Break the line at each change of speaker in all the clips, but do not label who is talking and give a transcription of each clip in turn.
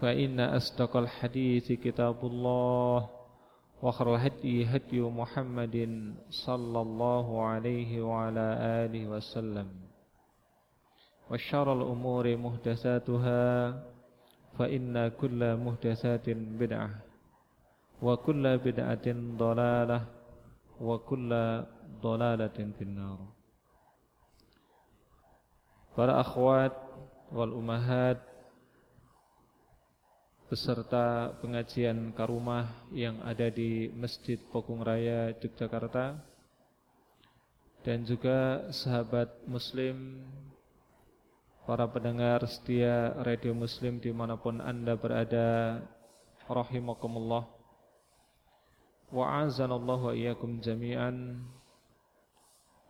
فإن أصدق الحديث كتاب الله وخر الهدي هدي محمد صلى الله عليه وعلى آله وسلم. وشر الأمور محدثاتها فإن كل محدثات بدعة وكل بدعة ضلالة وكل ضلالة في النار. Para akhwat wal umahat beserta pengajian karumah yang ada di Masjid Pokung Raya Yogyakarta. Dan juga sahabat muslim para pendengar setia radio muslim di mana pun anda berada rahimakumullah. Wa azanallahu wa iyyakum jami'an.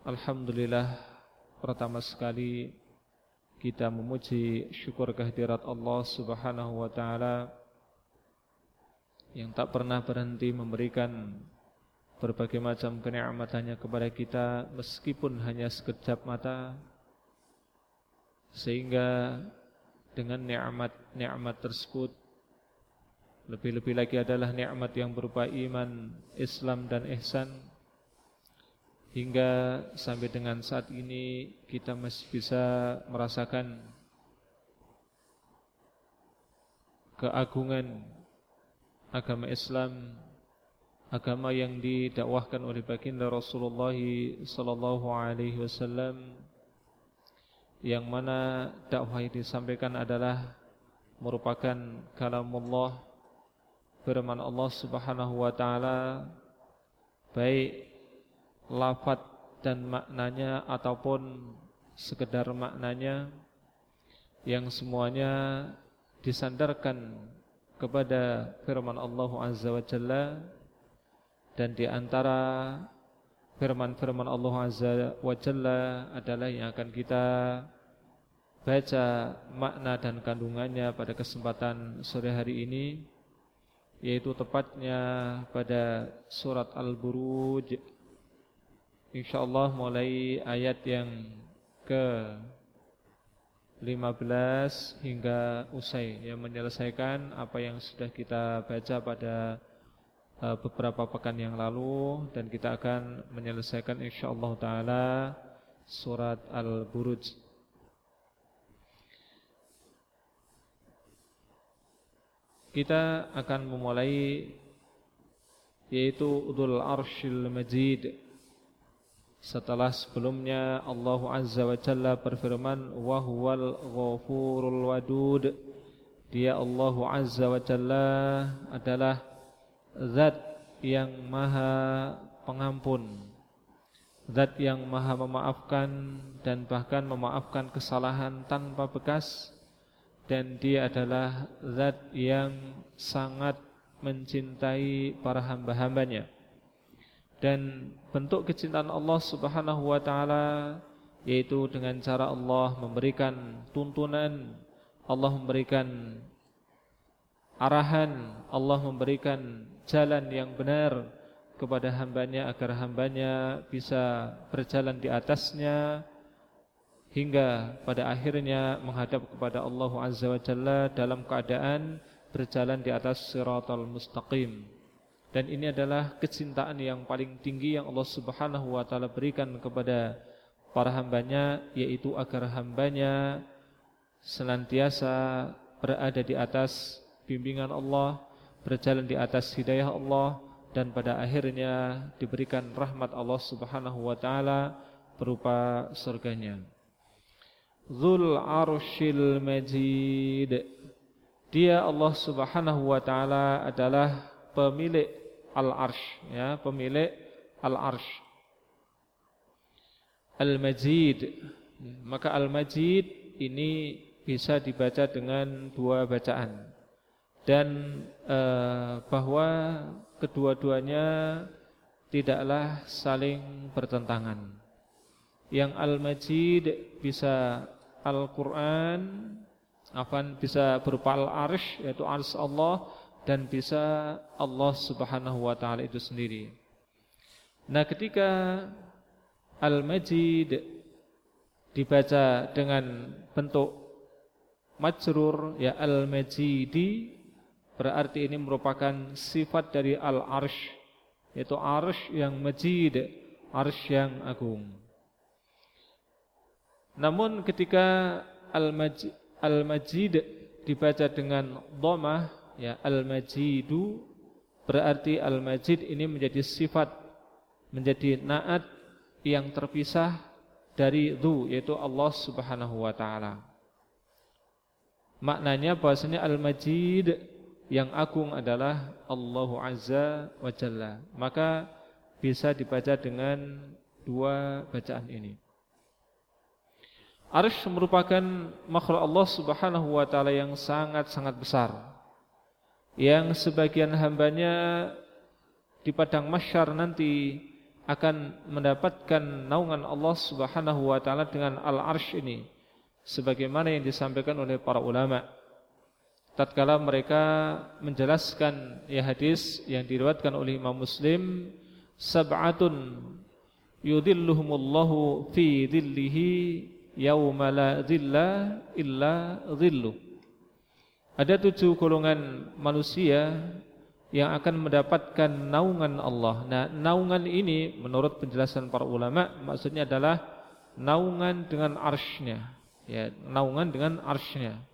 Alhamdulillah pertama sekali kita memuji syukur kehadirat Allah Subhanahu wa taala yang tak pernah berhenti memberikan berbagai macam kenikmatannya kepada kita meskipun hanya sekejap mata sehingga dengan nikmat-nikmat tersebut lebih-lebih lagi adalah nikmat yang berupa iman, Islam dan ihsan Hingga sampai dengan saat ini kita masih bisa merasakan keagungan agama Islam, agama yang didakwahkan oleh baginda Rasulullah sallallahu alaihi wasallam yang mana dakwah yang disampaikan adalah merupakan kalamullah firman Allah Subhanahu wa taala baik lafat dan maknanya ataupun sekedar maknanya yang semuanya disandarkan kepada firman Allah Azza wa Jalla dan di antara firman-firman Allah Azza wa Jalla adalah yang akan kita baca makna dan kandungannya pada kesempatan sore hari ini yaitu tepatnya pada surat Al-Buruj InsyaAllah mulai ayat yang ke 15 hingga usai yang menyelesaikan apa yang sudah kita baca pada uh, beberapa pekan yang lalu dan kita akan menyelesaikan insyaallah taala surat Al-Buruj. Kita akan memulai yaitu Udul Arshil Majid setelah sebelumnya Allah Azza wa Jalla berfirman wa ghafurul wadud. Dia Allah Azza wa Jalla adalah zat yang maha pengampun Zat yang maha memaafkan dan bahkan memaafkan kesalahan tanpa bekas Dan dia adalah zat yang sangat mencintai para hamba-hambanya Dan bentuk kecintaan Allah subhanahu wa ta'ala Yaitu dengan cara Allah memberikan tuntunan Allah memberikan arahan Allah memberikan jalan yang benar kepada hambanya agar hambanya bisa berjalan di atasnya hingga pada akhirnya menghadap kepada Allah Azza wa Jalla dalam keadaan berjalan di atas siratal mustaqim dan ini adalah kecintaan yang paling tinggi yang Allah Subhanahu wa taala berikan kepada para hambanya yaitu agar hambanya senantiasa berada di atas bimbingan Allah, berjalan di atas hidayah Allah dan pada akhirnya diberikan rahmat Allah Subhanahu wa taala berupa surganya. Dzul Arsyil Majid. Dia Allah Subhanahu wa taala adalah pemilik Al-Arsy ya, pemilik Al-Arsy. Al-Majid. Maka Al-Majid ini bisa dibaca dengan dua bacaan dan uh, bahwa kedua-duanya tidaklah saling bertentangan. Yang Al-Majid bisa Al-Quran, akan bisa berupa Al-Arsh, yaitu Arsh Allah, dan bisa Allah Subhanahu Wa Taala itu sendiri. Nah, ketika Al-Majid dibaca dengan bentuk majrur ya Al-Majidi Berarti ini merupakan sifat dari al-arsh Yaitu arsh yang majid Arsh yang agung Namun ketika al-majid, al-majid dibaca dengan domah ya Al-majidu Berarti al-majid ini menjadi sifat Menjadi naat yang terpisah dari du Yaitu Allah subhanahu wa ta'ala Maknanya bahasanya al-majid yang agung adalah Allah Azza wa Jalla. Maka bisa dibaca dengan dua bacaan ini. Arsh merupakan makhluk Allah Subhanahu wa taala yang sangat-sangat besar. Yang sebagian hambanya di padang mahsyar nanti akan mendapatkan naungan Allah Subhanahu wa taala dengan al-arsh ini sebagaimana yang disampaikan oleh para ulama. Tatkala mereka menjelaskan ya hadis yang diriwayatkan oleh Imam Muslim sab'atun yudhilluhumullahu fi dhillihi yauma la dhilla illa dhillu ada tujuh golongan manusia yang akan mendapatkan naungan Allah. Nah, naungan ini menurut penjelasan para ulama maksudnya adalah naungan dengan arsy-Nya. Ya, naungan dengan arsy-Nya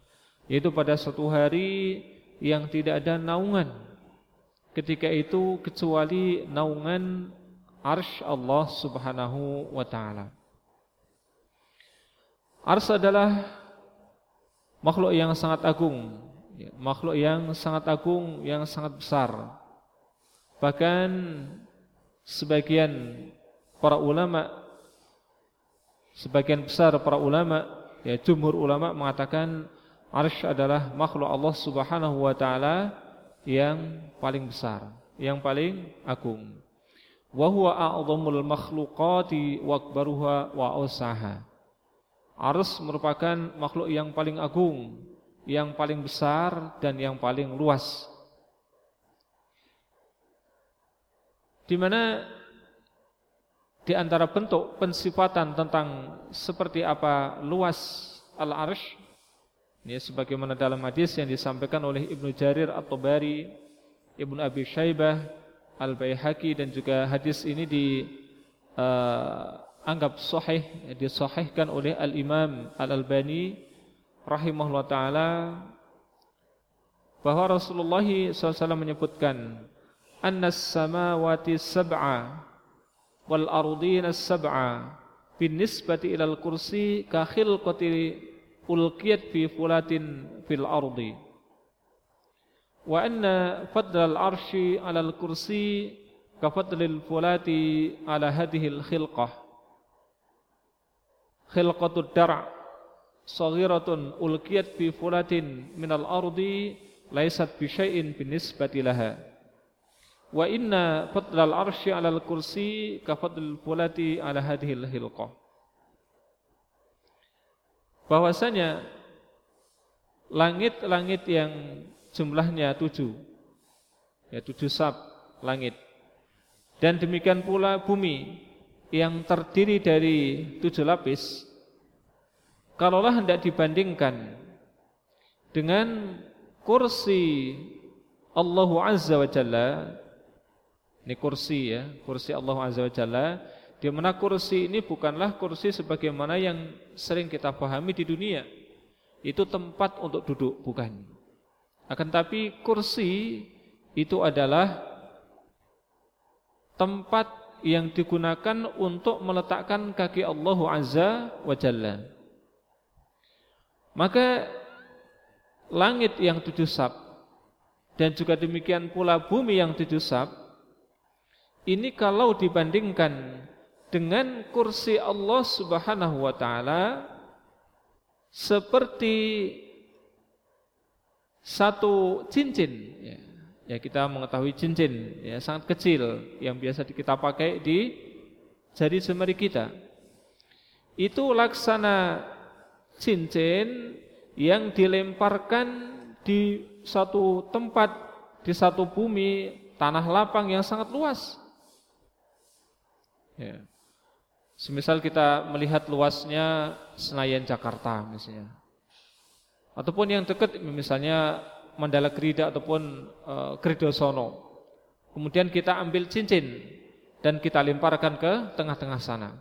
yaitu pada suatu hari yang tidak ada naungan ketika itu kecuali naungan arsh Allah subhanahu wa ta'ala Arsh adalah makhluk yang sangat agung ya, Makhluk yang sangat agung, yang sangat besar Bahkan sebagian para ulama Sebagian besar para ulama ya Jumhur ulama mengatakan Arsh adalah makhluk Allah subhanahu wa ta'ala yang paling besar, yang paling agung. Wahuwa a'zamul makhluqati wakbaruha wa. Arsh merupakan makhluk yang paling agung, yang paling besar dan yang paling luas. Di mana di antara bentuk pensifatan tentang seperti apa luas al-arsh ini sebagaimana dalam hadis yang disampaikan oleh Ibnu Jarir At-Tabari, Ibnu Abi Syaibah, Al-Baihaqi dan juga hadis ini dianggap uh, sahih, disahihkan oleh Al-Imam Al-Albani rahimahullah taala bahwa Rasulullah SAW menyebutkan annas samawati sab'a wal ardina sab'a bin nisbati ilal kursi ka khilqati ulqiyat fi fulatin fil ardi wa anna fadl al arshi ala al kursi kafadlil fulati ala hadhil khilqah khilqatud dar' saghiratun ulqiyat fi fulatin minal ardi laysat bi syai'in binisbati laha. Wa inna fadlal arsy 'alal kursi ka fadlil fulati 'ala hadhil hilqah bahwasanya langit-langit yang jumlahnya tujuh ya tujuh sab langit. Dan demikian pula bumi yang terdiri dari tujuh lapis kalaulah hendak dibandingkan dengan kursi Allah Azza wa Jalla ini kursi ya, kursi Allah Azza wa Jalla di mana kursi ini bukanlah kursi sebagaimana yang sering kita pahami di dunia. Itu tempat untuk duduk, bukan. Akan tapi kursi itu adalah tempat yang digunakan untuk meletakkan kaki Allah Azza wa Jalla. Maka langit yang tujuh sab dan juga demikian pula bumi yang tujuh sab ini kalau dibandingkan dengan kursi Allah Subhanahu wa taala seperti satu cincin ya. ya kita mengetahui cincin ya sangat kecil yang biasa kita pakai di jari jemari kita itu laksana cincin yang dilemparkan di satu tempat di satu bumi tanah lapang yang sangat luas. Ya. Semisal kita melihat luasnya Senayan Jakarta misalnya. Ataupun yang dekat misalnya Mandala Krida ataupun uh, Kridosono. Kemudian kita ambil cincin dan kita lemparkan ke tengah-tengah sana.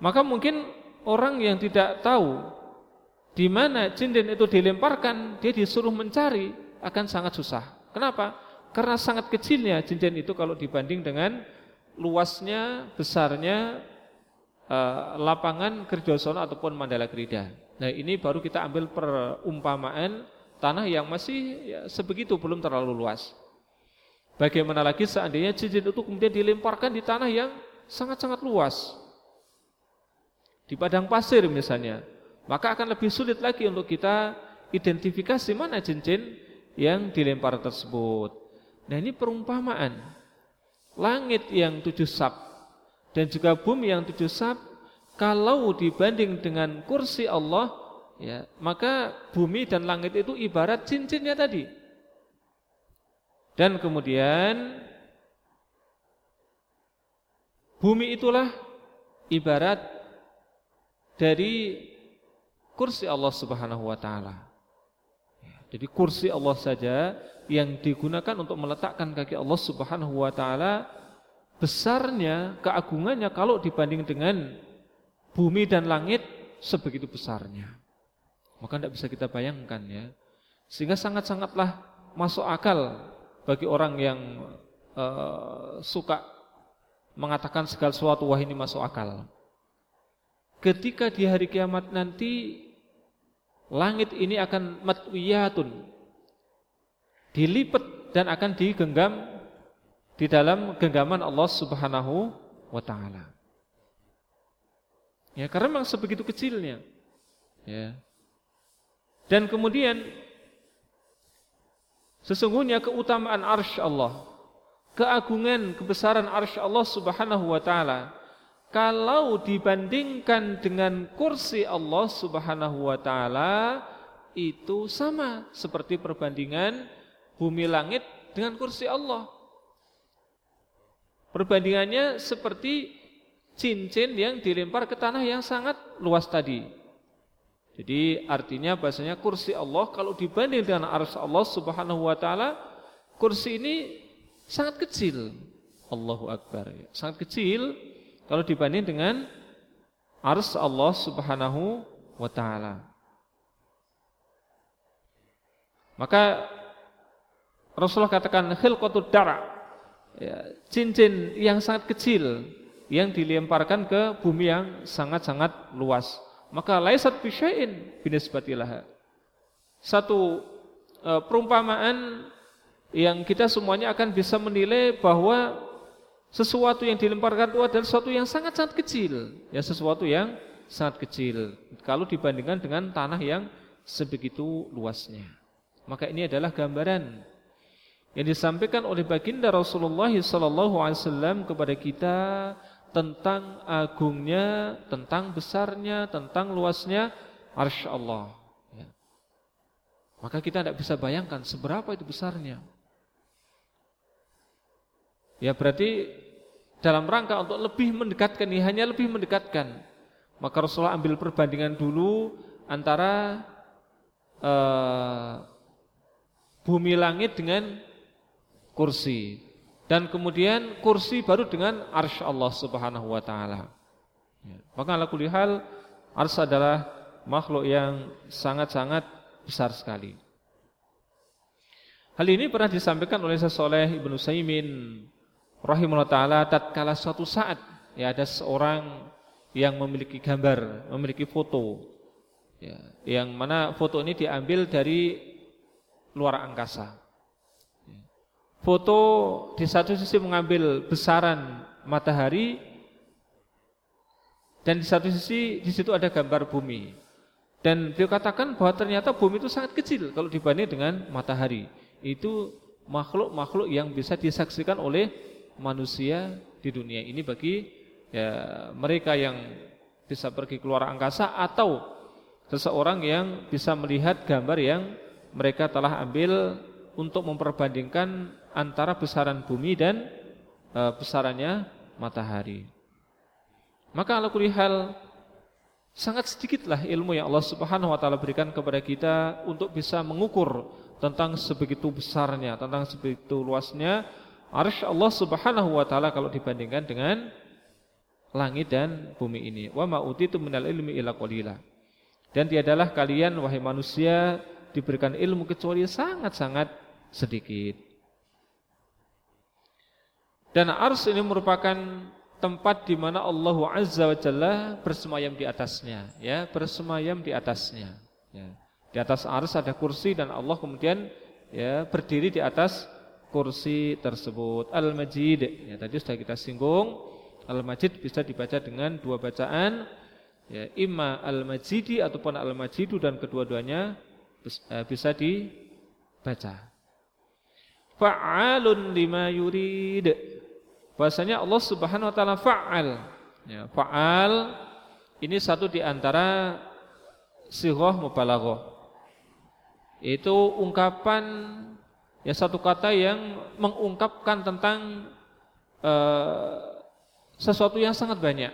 Maka mungkin orang yang tidak tahu di mana cincin itu dilemparkan, dia disuruh mencari akan sangat susah. Kenapa? Karena sangat kecilnya cincin itu kalau dibanding dengan luasnya, besarnya uh, lapangan Kerjosono ataupun Mandala Krida. Nah ini baru kita ambil perumpamaan tanah yang masih ya, sebegitu belum terlalu luas. Bagaimana lagi seandainya cincin itu kemudian dilemparkan di tanah yang sangat-sangat luas. Di padang pasir misalnya, maka akan lebih sulit lagi untuk kita identifikasi mana cincin yang dilempar tersebut. Nah ini perumpamaan. Langit yang tujuh sab dan juga bumi yang tujuh sab kalau dibanding dengan kursi Allah ya maka bumi dan langit itu ibarat cincinnya tadi. Dan kemudian bumi itulah ibarat dari kursi Allah Subhanahu wa taala. Jadi kursi Allah saja yang digunakan untuk meletakkan kaki Allah Subhanahu wa taala besarnya keagungannya kalau dibanding dengan bumi dan langit sebegitu besarnya. Maka tidak bisa kita bayangkan ya. Sehingga sangat-sangatlah masuk akal bagi orang yang uh, suka mengatakan segala sesuatu wah ini masuk akal. Ketika di hari kiamat nanti langit ini akan matwiyatun dilipat dan akan digenggam di dalam genggaman Allah Subhanahu wa taala. Ya, karena memang sebegitu kecilnya. Ya. Dan kemudian sesungguhnya keutamaan arsy Allah, keagungan kebesaran arsy Allah Subhanahu wa taala kalau dibandingkan dengan kursi Allah Subhanahu wa taala itu sama seperti perbandingan bumi langit dengan kursi Allah. Perbandingannya seperti cincin yang dilempar ke tanah yang sangat luas tadi. Jadi artinya bahasanya kursi Allah kalau dibanding dengan arsy Allah Subhanahu wa taala, kursi ini sangat kecil. Allahu akbar. Sangat kecil kalau dibanding dengan ars Allah Subhanahu wa taala. Maka Rasulullah katakan khilqatud dara ya, cincin yang sangat kecil yang dilemparkan ke bumi yang sangat-sangat luas. Maka laisat bisyai'in binisbatilah. Satu e, perumpamaan yang kita semuanya akan bisa menilai bahwa sesuatu yang dilemparkan itu adalah sesuatu yang sangat-sangat kecil, ya sesuatu yang sangat kecil kalau dibandingkan dengan tanah yang sebegitu luasnya. Maka ini adalah gambaran yang disampaikan oleh baginda Rasulullah SAW kepada kita tentang agungnya, tentang besarnya, tentang luasnya arsy Allah. Ya. Maka kita tidak bisa bayangkan seberapa itu besarnya. Ya berarti dalam rangka untuk lebih mendekatkan ini hanya lebih mendekatkan. Maka Rasulullah ambil perbandingan dulu antara uh, bumi langit dengan kursi dan kemudian kursi baru dengan arsy Allah Subhanahu wa taala. Ya. Maka ala kulli hal arsy adalah makhluk yang sangat-sangat besar sekali. Hal ini pernah disampaikan oleh sesoleh Ibnu Saimin rahimahullah taala tatkala suatu saat ya ada seorang yang memiliki gambar, memiliki foto. Ya, yang mana foto ini diambil dari luar angkasa. Foto di satu sisi mengambil besaran matahari dan di satu sisi di situ ada gambar bumi. Dan beliau katakan bahwa ternyata bumi itu sangat kecil kalau dibanding dengan matahari. Itu makhluk-makhluk yang bisa disaksikan oleh manusia di dunia ini bagi ya, mereka yang bisa pergi keluar angkasa atau seseorang yang bisa melihat gambar yang mereka telah ambil untuk memperbandingkan antara besaran bumi dan e, besarannya matahari. Maka ala hal sangat sedikitlah ilmu yang Allah Subhanahu wa taala berikan kepada kita untuk bisa mengukur tentang sebegitu besarnya, tentang sebegitu luasnya Arsh Allah Subhanahu wa taala kalau dibandingkan dengan langit dan bumi ini. Wa ma utitu minal ilmi illa qalila. Dan tiadalah kalian wahai manusia diberikan ilmu kecuali sangat-sangat sedikit. Dan ars ini merupakan tempat di mana Allah Azza wa Jalla bersemayam di atasnya, ya, bersemayam di atasnya, ya. Di atas ars ada kursi dan Allah kemudian ya berdiri di atas kursi tersebut. Al-Majid, ya tadi sudah kita singgung. Al-Majid bisa dibaca dengan dua bacaan, ya imma Al-Majidi ataupun Al-Majidu dan kedua-duanya eh, bisa dibaca. Fa'alun lima yurid. Bahasanya Allah Subhanahu wa taala fa'al. Ya, fa'al ini satu di antara sirah mubalaghah. Itu ungkapan ya satu kata yang mengungkapkan tentang uh, sesuatu yang sangat banyak,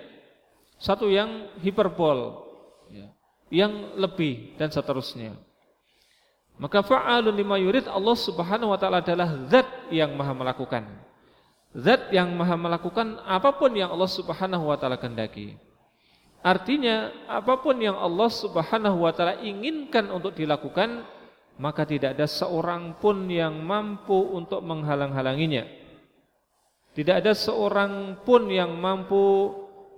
satu yang hiperbol, ya, yang lebih dan seterusnya. Maka fa'alun lima yurid Allah Subhanahu wa taala adalah zat yang maha melakukan. Zat yang maha melakukan apa pun yang Allah Subhanahu wa taala kehendaki. Artinya apa pun yang Allah Subhanahu wa taala inginkan untuk dilakukan maka tidak ada seorang pun yang mampu untuk menghalang-halanginya. Tidak ada seorang pun yang mampu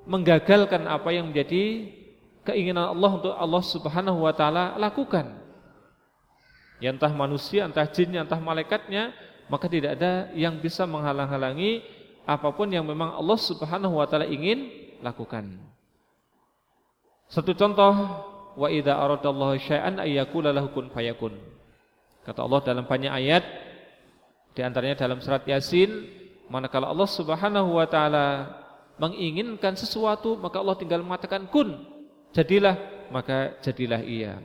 menggagalkan apa yang menjadi keinginan Allah untuk Allah Subhanahu wa taala lakukan. Ya entah manusia, entah jin, entah malaikatnya, maka tidak ada yang bisa menghalang-halangi apa pun yang memang Allah Subhanahu wa taala ingin lakukan. Satu contoh wa idza aradallahu syai'an ayyakula lahu kun fayakun. Kata Allah dalam banyak ayat di antaranya dalam surat Yasin, manakala Allah Subhanahu wa taala menginginkan sesuatu, maka Allah tinggal mengatakan kun, jadilah, maka jadilah ia.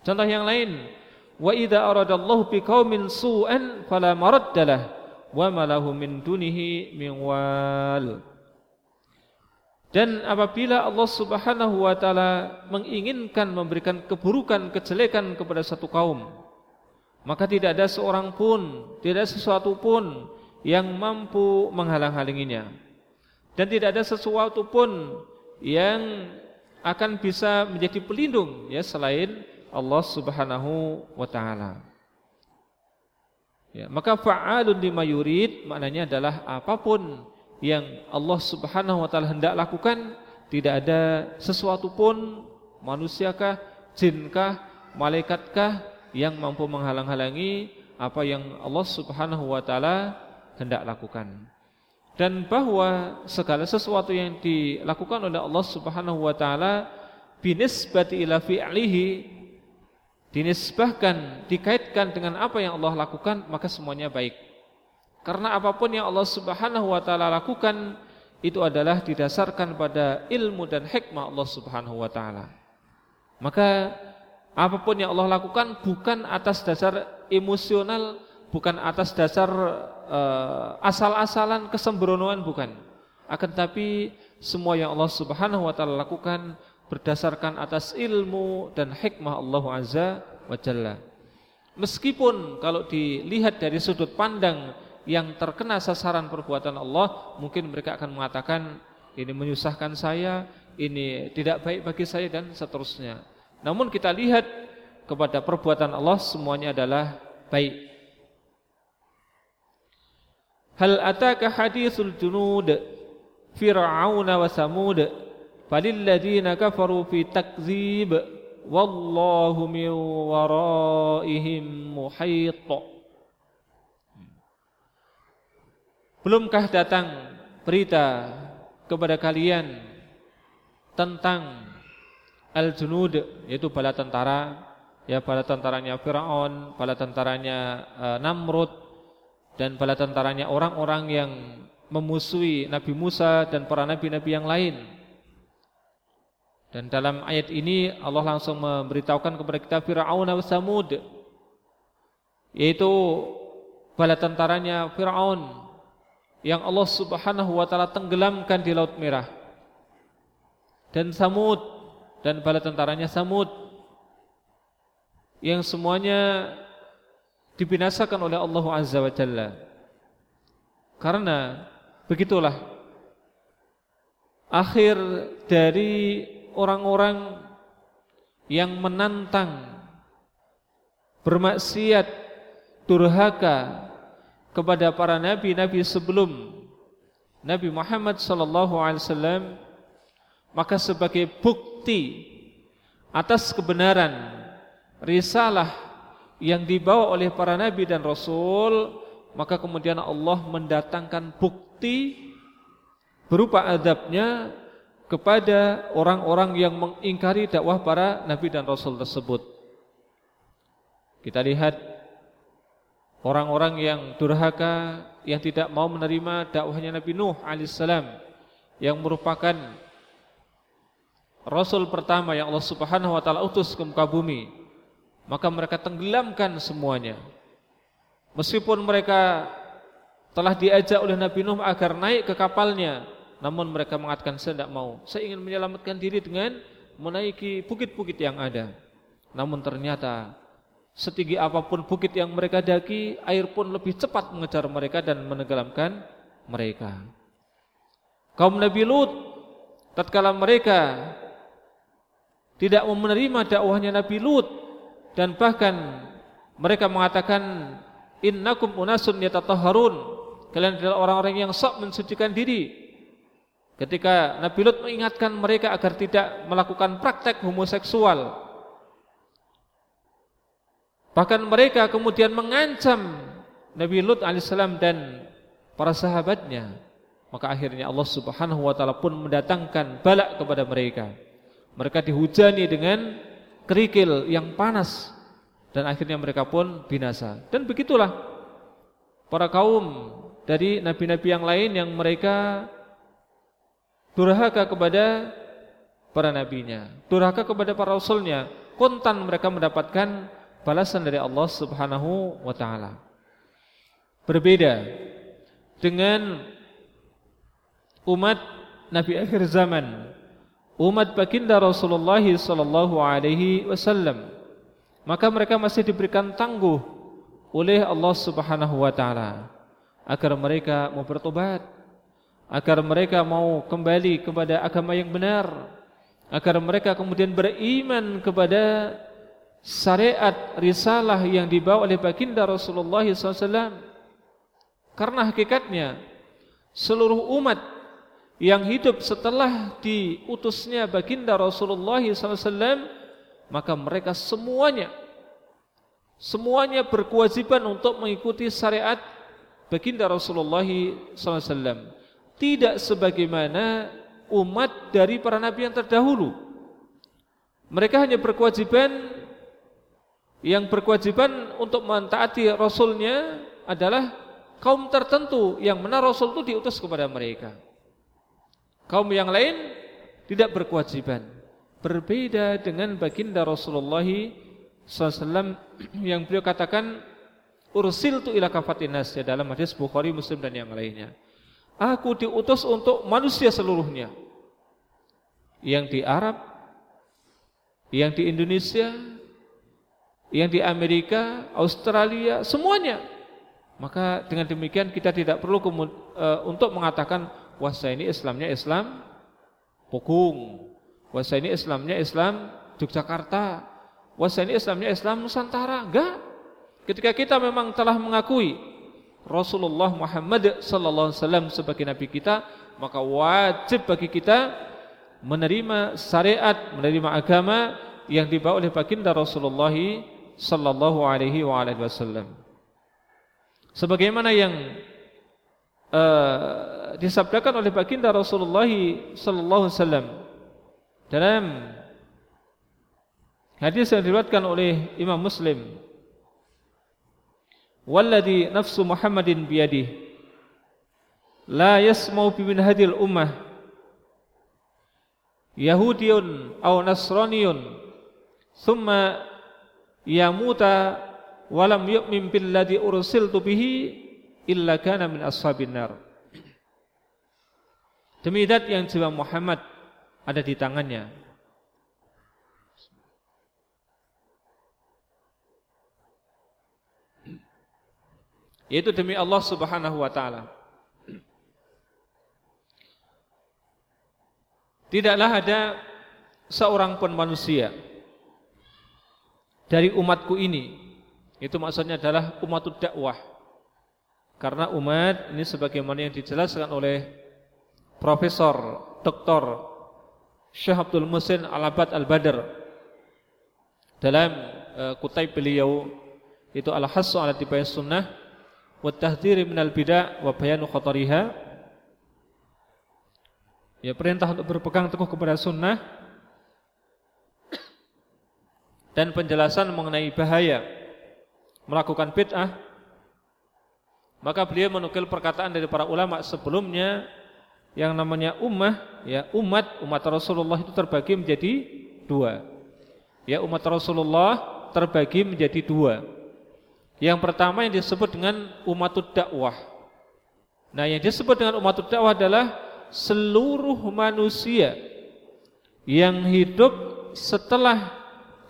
Contoh yang lain, wa idza aradallahu biqaumin su'an fala maraddalah wa ma min dunihi min wal. Dan apabila Allah Subhanahu wa taala menginginkan memberikan keburukan, kejelekan kepada satu kaum, maka tidak ada seorang pun, tidak ada sesuatu pun yang mampu menghalang-halanginya. Dan tidak ada sesuatu pun yang akan bisa menjadi pelindung ya selain Allah Subhanahu wa taala. Ya, maka fa'alun lima yurid maknanya adalah apa pun yang Allah Subhanahu wa taala hendak lakukan tidak ada sesuatu pun manusiakah, jinkah, malaikatkah yang mampu menghalang-halangi apa yang Allah Subhanahu wa taala hendak lakukan. dan bahwa segala sesuatu yang dilakukan oleh Allah Subhanahu wa taala binisbati ila fi'lihi dinisbahkan dikaitkan dengan apa yang Allah lakukan maka semuanya baik. Karena apa pun yang Allah Subhanahu wa taala lakukan itu adalah didasarkan pada ilmu dan hikmah Allah Subhanahu wa taala. Maka apa pun yang Allah lakukan bukan atas dasar emosional, bukan atas dasar uh, asal-asalan kesembronoan bukan. Akan tapi semua yang Allah Subhanahu wa taala lakukan berdasarkan atas ilmu dan hikmah Allah Azza wa Jalla. Meskipun kalau dilihat dari sudut pandang yang terkena sasaran perbuatan Allah, mungkin mereka akan mengatakan ini menyusahkan saya, ini tidak baik bagi saya dan seterusnya. Namun kita lihat kepada perbuatan Allah semuanya adalah baik. Hal ataka hadithul junud Fir'aun wa Samud falil ladina kafaru fi takzib wallahu min waraihim muhit Belumkah datang berita kepada kalian tentang al-junud yaitu bala tentara ya bala tentaranya Firaun, bala tentaranya uh, Namrud dan bala tentaranya orang-orang yang memusuhi Nabi Musa dan para nabi-nabi yang lain. Dan dalam ayat ini Allah langsung memberitahukan kepada kita Firaun dan Samud yaitu bala tentaranya Firaun yang Allah Subhanahu wa taala tenggelamkan di Laut Merah. Dan Samud dan bala tentaranya Samud yang semuanya dibinasakan oleh Allah Azza wa Jalla. Karena begitulah akhir dari orang-orang yang menantang bermaksiat durhaka kepada para nabi-nabi sebelum Nabi Muhammad sallallahu alaihi wasallam maka sebagai bukti atas kebenaran risalah yang dibawa oleh para nabi dan rasul maka kemudian Allah mendatangkan bukti berupa adabnya kepada orang-orang yang mengingkari dakwah para nabi dan rasul tersebut. Kita lihat orang-orang yang durhaka yang tidak mau menerima dakwahnya Nabi Nuh alaihissalam yang merupakan rasul pertama yang Allah Subhanahu wa taala utus ke muka bumi maka mereka tenggelamkan semuanya. Meskipun mereka telah diajak oleh Nabi Nuh agar naik ke kapalnya namun mereka mengatakan saya tidak mau. Saya ingin menyelamatkan diri dengan menaiki bukit-bukit yang ada. Namun ternyata Setinggi apa pun bukit yang mereka daki, air pun lebih cepat mengejar mereka dan menenggelamkan mereka. Kaum Nabi Lut, tatkala mereka tidak menerima dakwahnya Nabi Lut dan bahkan mereka mengatakan innakum unasun yatatahharun kalian adalah orang-orang yang sok mensucikan diri ketika Nabi Lut mengingatkan mereka agar tidak melakukan praktek homoseksual Bahkan mereka kemudian mengancam Nabi Lut alaihissalam dan para sahabatnya. Maka akhirnya Allah subhanahu wa ta'ala pun mendatangkan balak kepada mereka. Mereka dihujani dengan kerikil yang panas. Dan akhirnya mereka pun binasa. Dan begitulah para kaum dari nabi-nabi yang lain yang mereka durhaka kepada para nabinya. Durhaka kepada para rasulnya. Kontan mereka mendapatkan balasan dari Allah Subhanahu wa taala. Berbeda dengan umat Nabi akhir zaman, umat baginda Rasulullah sallallahu alaihi wasallam. Maka mereka masih diberikan tangguh oleh Allah Subhanahu wa taala agar mereka mau bertobat, agar mereka mau kembali kepada agama yang benar, agar mereka kemudian beriman kepada syariat risalah yang dibawa oleh baginda Rasulullah SAW karena hakikatnya seluruh umat yang hidup setelah diutusnya baginda Rasulullah SAW maka mereka semuanya semuanya berkewajiban untuk mengikuti syariat baginda Rasulullah SAW tidak sebagaimana umat dari para nabi yang terdahulu. Mereka hanya berkewajiban yang berkewajiban untuk mentaati rasulnya adalah kaum tertentu yang mana rasul itu diutus kepada mereka. Kaum yang lain tidak berkewajiban. Berbeda dengan baginda Rasulullah SAW yang beliau katakan ursil tu ila kafatin nas ya dalam hadis Bukhari Muslim dan yang lainnya. Aku diutus untuk manusia seluruhnya. Yang di Arab, yang di Indonesia, yang di Amerika, Australia, semuanya. Maka dengan demikian kita tidak perlu uh, untuk mengatakan wah saya ini Islamnya Islam Pokung, wah saya ini Islamnya Islam Yogyakarta, wah saya ini Islamnya Islam Nusantara. Enggak. Ketika kita memang telah mengakui Rasulullah Muhammad sallallahu alaihi wasallam sebagai nabi kita, maka wajib bagi kita menerima syariat, menerima agama yang dibawa oleh baginda Rasulullah sallallahu alaihi wa wasallam. Sebagaimana yang uh, disabdakan oleh baginda Rasulullah sallallahu alaihi wasallam dalam hadis yang diriwayatkan oleh Imam Muslim. Walladhi nafsu Muhammadin biyadih. La yasmau bimin hadil ummah. Yahudiyun Au Nasraniyun. Thumma Yamuta Walam yu'min billadhi ursiltu bihi Illa kana min ashabin nar Demi dat yang jiwa Muhammad Ada di tangannya yaitu demi Allah Subhanahu wa taala. Tidaklah ada seorang pun manusia dari umatku ini. Itu maksudnya adalah umatud dakwah. Karena umat ini sebagaimana yang dijelaskan oleh Profesor Dr. Syekh Abdul Musin Al-Abad Al-Badr dalam uh, kutip beliau itu Al-Hassu ala Tibayas Sunnah wa tahdhiri minal bid'ah wa bayanu khatariha ya perintah untuk berpegang teguh kepada sunnah dan penjelasan mengenai bahaya melakukan bid'ah maka beliau menukil perkataan dari para ulama sebelumnya yang namanya ummah ya umat umat Rasulullah itu terbagi menjadi dua ya umat Rasulullah terbagi menjadi dua yang pertama yang disebut dengan umatud dakwah. Nah, yang disebut dengan umatud dakwah adalah seluruh manusia yang hidup setelah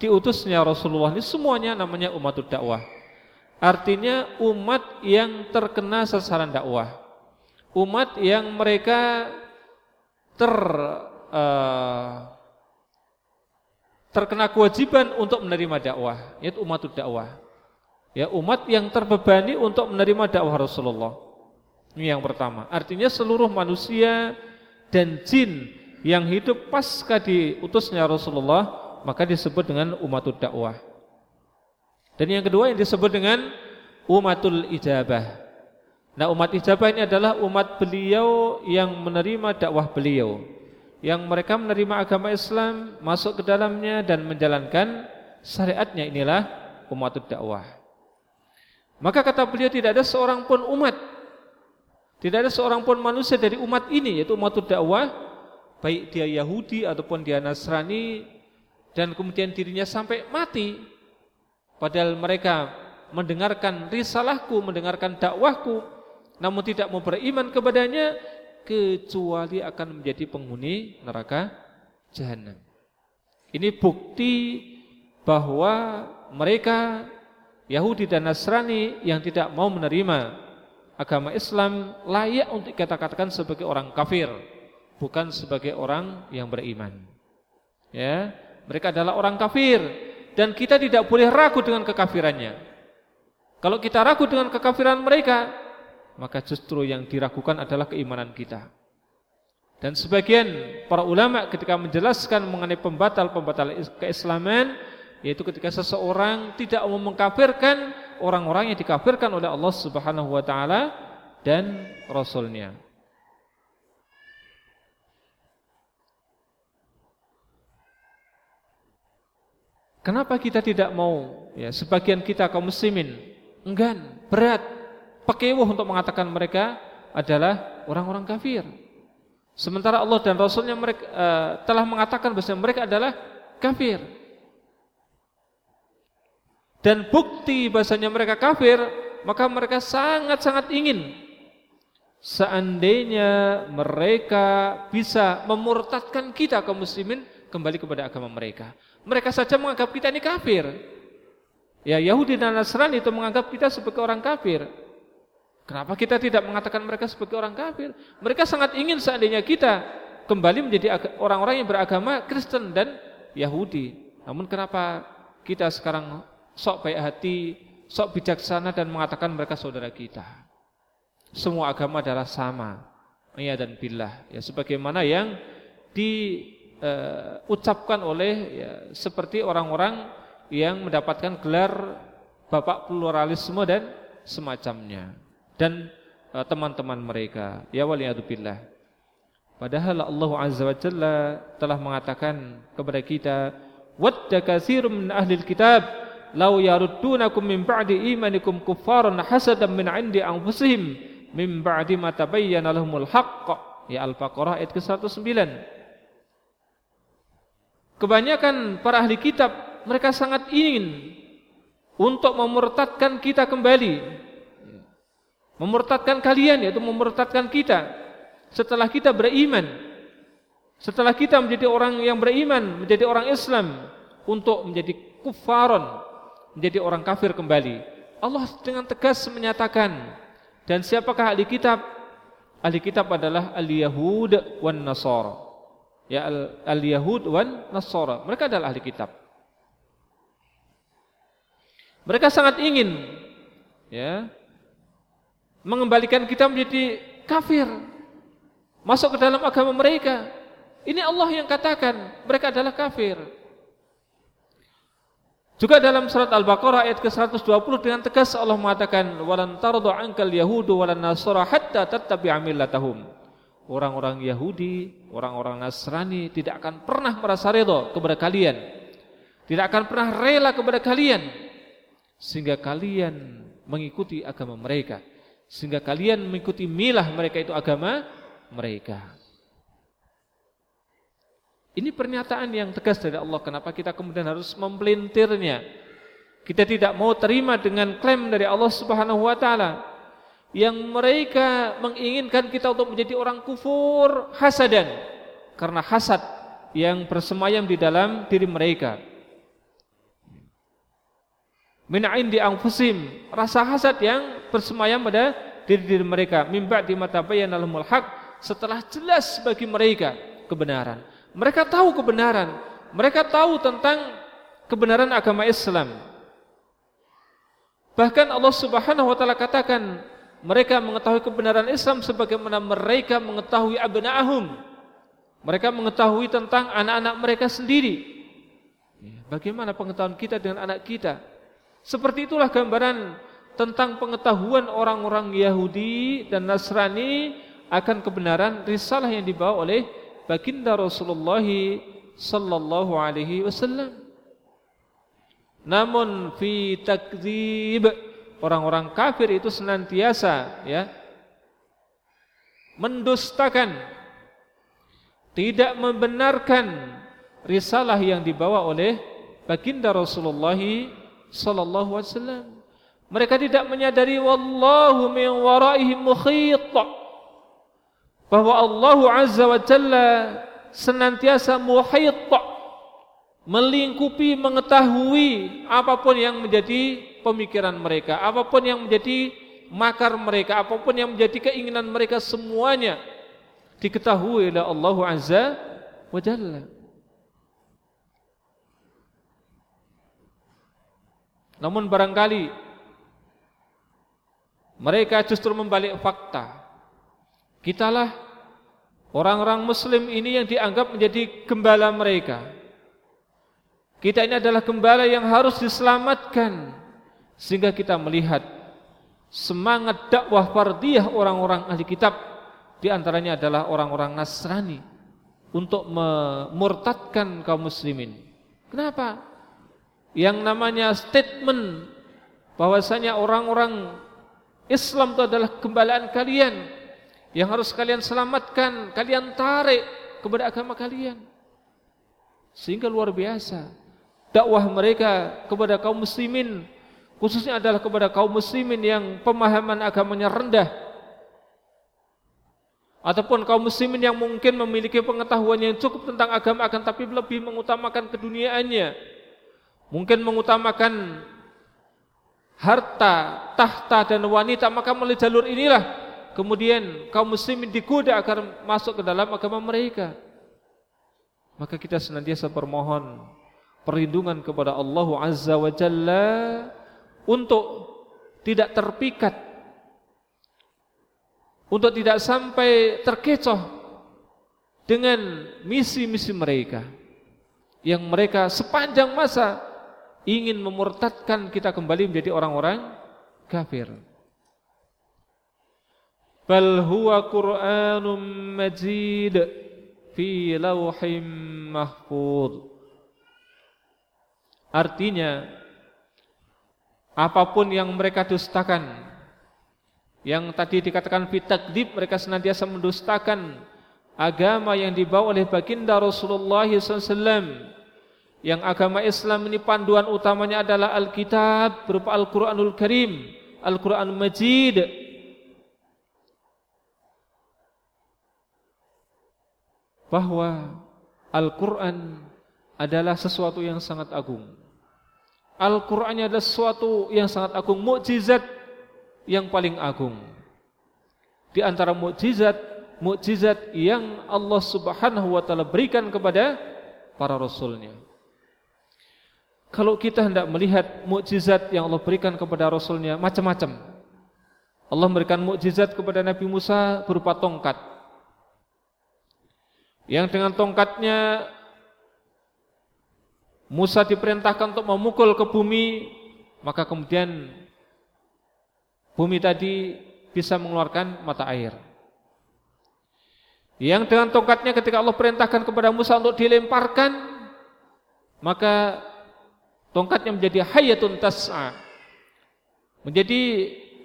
diutusnya Rasulullah ini semuanya namanya umatud dakwah. Artinya umat yang terkena sasaran dakwah. Umat yang mereka ter uh, terkena kewajiban untuk menerima dakwah, yaitu umatud dakwah. Ya, umat yang terbebani untuk menerima dakwah Rasulullah. Ini yang pertama. Artinya seluruh manusia dan jin yang hidup pasca diutusnya Rasulullah maka disebut dengan umatul dakwah. Dan yang kedua yang disebut dengan umatul ijabah. Nah, umat ijabah ini adalah umat beliau yang menerima dakwah beliau. Yang mereka menerima agama Islam, masuk ke dalamnya dan menjalankan syariatnya inilah umatul dakwah. Maka kata beliau tidak ada seorang pun umat Tidak ada seorang pun manusia dari umat ini Yaitu umat dakwah Baik dia Yahudi ataupun dia Nasrani Dan kemudian dirinya sampai mati Padahal mereka mendengarkan risalahku Mendengarkan dakwahku Namun tidak mau beriman kepadanya Kecuali akan menjadi penghuni neraka jahanam Ini bukti bahwa mereka Yahudi dan Nasrani yang tidak mau menerima agama Islam layak untuk kita katakan sebagai orang kafir, bukan sebagai orang yang beriman. Ya, mereka adalah orang kafir dan kita tidak boleh ragu dengan kekafirannya. Kalau kita ragu dengan kekafiran mereka, maka justru yang diragukan adalah keimanan kita. Dan sebagian para ulama ketika menjelaskan mengenai pembatal-pembatal keislaman yaitu ketika seseorang tidak mau mengkafirkan orang-orang yang dikafirkan oleh Allah Subhanahu wa taala dan rasulnya. Kenapa kita tidak mau ya sebagian kita kaum muslimin enggan, berat, pekewuh untuk mengatakan mereka adalah orang-orang kafir. Sementara Allah dan Rasulnya mereka uh, telah mengatakan bahwa mereka adalah kafir. Dan bukti bahasanya mereka kafir, maka mereka sangat-sangat ingin seandainya mereka bisa memurtadkan kita kaum muslimin kembali kepada agama mereka. Mereka saja menganggap kita ini kafir. Ya Yahudi dan Nasrani itu menganggap kita sebagai orang kafir. Kenapa kita tidak mengatakan mereka sebagai orang kafir? Mereka sangat ingin seandainya kita kembali menjadi orang-orang yang beragama Kristen dan Yahudi. Namun kenapa kita sekarang sok baik hati, sok bijaksana dan mengatakan mereka saudara kita? Semua agama adalah sama. Iya dan billah. Ya sebagaimana yang diucapkan uh, oleh ya, seperti orang-orang yang mendapatkan gelar bapak pluralisme dan semacamnya dan uh, teman-teman mereka. Ya waliyadzubillah. Padahal Allah Azza wa Jalla telah mengatakan kepada kita, "Wadda katsirun min ahli kitab law yaruddunakum min ba'di imanikum kuffaran hasadan min 'indi anfusihim min ba'di ma tabayyana lahumul haqq." Ya Al-Baqarah ayat ke-109. Kebanyakan para ahli kitab mereka sangat ingin untuk memurtadkan kita kembali. Memurtadkan kalian yaitu memurtadkan kita. Setelah kita beriman setelah kita menjadi orang yang beriman menjadi orang Islam untuk menjadi kufaron menjadi orang kafir kembali. Allah dengan tegas menyatakan dan siapakah ahli kitab? Ahli kitab adalah al-yahud wan nasara ya al-yahud wan nasara. Mereka adalah ahli kitab. Mereka sangat ingin ya mengembalikan kita menjadi kafir masuk ke dalam agama mereka. Ini Allah yang katakan mereka adalah kafir. Juga dalam surat Al-Baqarah ayat ke-120 dengan tegas Allah mengatakan walan tardu ankal yahudu walan nasara hatta tattabi'a millatahum orang-orang Yahudi orang-orang Nasrani tidak akan pernah merasa redha kepada kalian tidak akan pernah rela kepada kalian sehingga kalian mengikuti agama mereka sehingga kalian mengikuti milah mereka itu agama mereka. Ini pernyataan yang tegas dari Allah. Kenapa kita kemudian harus mempelintirnya? Kita tidak mau terima dengan klaim dari Allah Subhanahu wa taala yang mereka menginginkan kita untuk menjadi orang kufur hasadan karena hasad yang bersemayam di dalam diri mereka. Min indi anfusim, rasa hasad yang bersemayam pada diri-diri mereka mimba di mata bayan haq setelah jelas bagi mereka kebenaran. Mereka tahu kebenaran, mereka tahu tentang kebenaran agama Islam. Bahkan Allah Subhanahu wa taala katakan mereka mengetahui kebenaran Islam sebagaimana mereka mengetahui abna'ahum. Mereka mengetahui tentang anak-anak mereka sendiri. Bagaimana pengetahuan kita dengan anak kita? Seperti itulah gambaran tentang pengetahuan orang-orang Yahudi dan Nasrani akan kebenaran risalah yang dibawa oleh baginda Rasulullah sallallahu alaihi wasallam. Namun fi takdzib orang-orang kafir itu senantiasa ya mendustakan tidak membenarkan risalah yang dibawa oleh baginda Rasulullah sallallahu alaihi wasallam mereka tidak menyadari wallahu min waraihim mukhit. Bahwa Allah Azza wa Jalla senantiasa muhit melingkupi mengetahui apa pun yang menjadi pemikiran mereka, apa pun yang menjadi makar mereka, apa pun yang menjadi keinginan mereka semuanya diketahui oleh Allah Azza wa Jalla. Namun barangkali mereka justru membalik fakta. Kitalah orang-orang muslim ini yang dianggap menjadi gembala mereka. Kita ini adalah gembala yang harus diselamatkan. Sehingga kita melihat semangat dakwah fardiyah orang-orang ahli kitab di antaranya adalah orang-orang Nasrani untuk memurtadkan kaum muslimin. Kenapa? yang namanya statement bahwasanya orang-orang Islam itu adalah kembalaan kalian yang harus kalian selamatkan, kalian tarik kepada agama kalian. Sehingga luar biasa dakwah mereka kepada kaum muslimin khususnya adalah kepada kaum muslimin yang pemahaman agamanya rendah. Ataupun kaum muslimin yang mungkin memiliki pengetahuan yang cukup tentang agama akan tapi lebih mengutamakan keduniaannya. Mungkin mengutamakan harta, tahta dan wanita. Maka melalui jalur inilah kemudian kaum muslimin digoda agar masuk ke dalam agama mereka. Maka kita senantiasa bermohon perlindungan kepada Allah Azza wa Jalla untuk tidak terpikat untuk tidak sampai terkecoh dengan misi-misi mereka yang mereka sepanjang masa ingin memurtadkan kita kembali menjadi orang-orang kafir. Bal huwa Qur'anun Majid fi lauhim mahfuz. Artinya apa pun yang mereka dustakan yang tadi dikatakan fitakdib mereka senantiasa mendustakan agama yang dibawa oleh baginda Rasulullah SAW yang agama Islam ini panduan utamanya adalah Alkitab berupa Al-Quranul Karim, Al-Quran Majid. Bahwa Al-Quran adalah sesuatu yang sangat agung. Al-Qurannya adalah sesuatu yang sangat agung, mukjizat yang paling agung. Di antara mukjizat, mukjizat yang Allah Subhanahu wa taala berikan kepada para rasulnya. Kalau kita hendak melihat mukjizat yang Allah berikan kepada Rasulnya macam-macam. Allah memberikan mukjizat kepada Nabi Musa berupa tongkat. Yang dengan tongkatnya Musa diperintahkan untuk memukul ke bumi, maka kemudian bumi tadi bisa mengeluarkan mata air. Yang dengan tongkatnya ketika Allah perintahkan kepada Musa untuk dilemparkan, maka Tongkatnya menjadi hayatun tas'a. Menjadi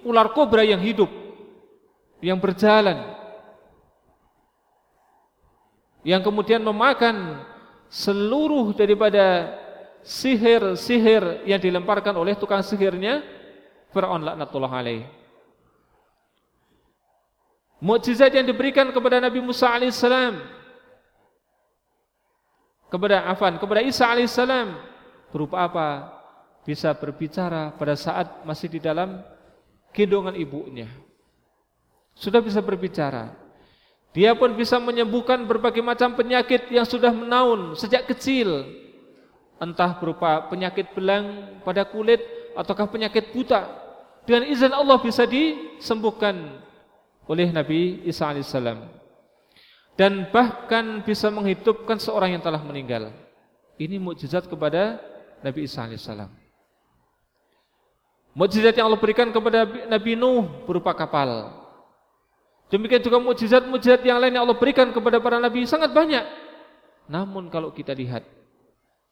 ular kobra yang hidup. Yang berjalan. Yang kemudian memakan seluruh daripada sihir-sihir yang dilemparkan oleh tukang sihirnya Fir'aun laknatullah alaih. Mukjizat yang diberikan kepada Nabi Musa alaihissalam kepada Afan, kepada Isa alaihissalam berupa apa? Bisa berbicara pada saat masih di dalam gendongan ibunya. Sudah bisa berbicara. Dia pun bisa menyembuhkan berbagai macam penyakit yang sudah menaun sejak kecil. Entah berupa penyakit belang pada kulit ataukah penyakit buta. Dengan izin Allah bisa disembuhkan oleh Nabi Isa alaihissalam. Dan bahkan bisa menghidupkan seorang yang telah meninggal. Ini mukjizat kepada Nabi Isa alaihissalam. Mukjizat yang Allah berikan kepada Nabi Nuh berupa kapal. Demikian juga mukjizat-mukjizat yang lain yang Allah berikan kepada para nabi sangat banyak. Namun kalau kita lihat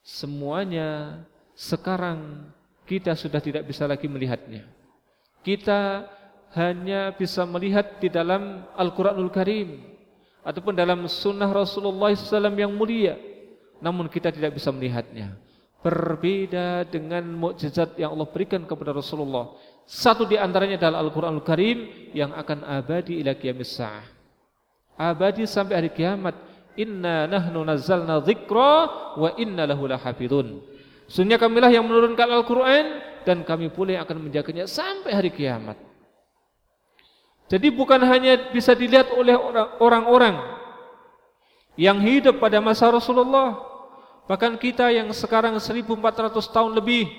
semuanya sekarang kita sudah tidak bisa lagi melihatnya. Kita hanya bisa melihat di dalam Al-Quranul Karim ataupun dalam Sunnah Rasulullah SAW yang mulia. Namun kita tidak bisa melihatnya berbeda dengan mukjizat yang Allah berikan kepada Rasulullah. Satu di antaranya adalah Al-Qur'anul Karim yang akan abadi ila qiyamis saah. Abadi sampai hari kiamat. Inna nahnu nazzalna dzikra wa inna lahu lahafizun. Sungguhnya kamilah yang menurunkan Al-Qur'an dan kami pula yang akan menjaganya sampai hari kiamat. Jadi bukan hanya bisa dilihat oleh orang-orang yang hidup pada masa Rasulullah Bahkan kita yang sekarang 1400 tahun lebih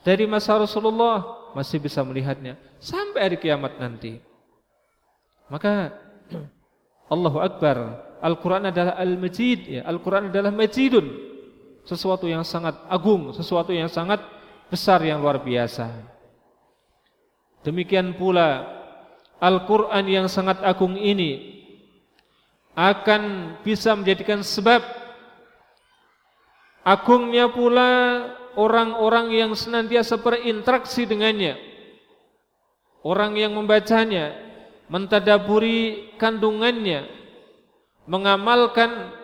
dari masa Rasulullah masih bisa melihatnya sampai hari kiamat nanti. Maka Allahu Akbar. Al-Quran adalah Al-Majid. Ya. Al-Quran adalah Majidun. Sesuatu yang sangat agung. Sesuatu yang sangat besar yang luar biasa. Demikian pula Al-Quran yang sangat agung ini akan bisa menjadikan sebab Agungnya pula orang-orang yang senantiasa berinteraksi dengannya. Orang yang membacanya, mentadaburi kandungannya, mengamalkan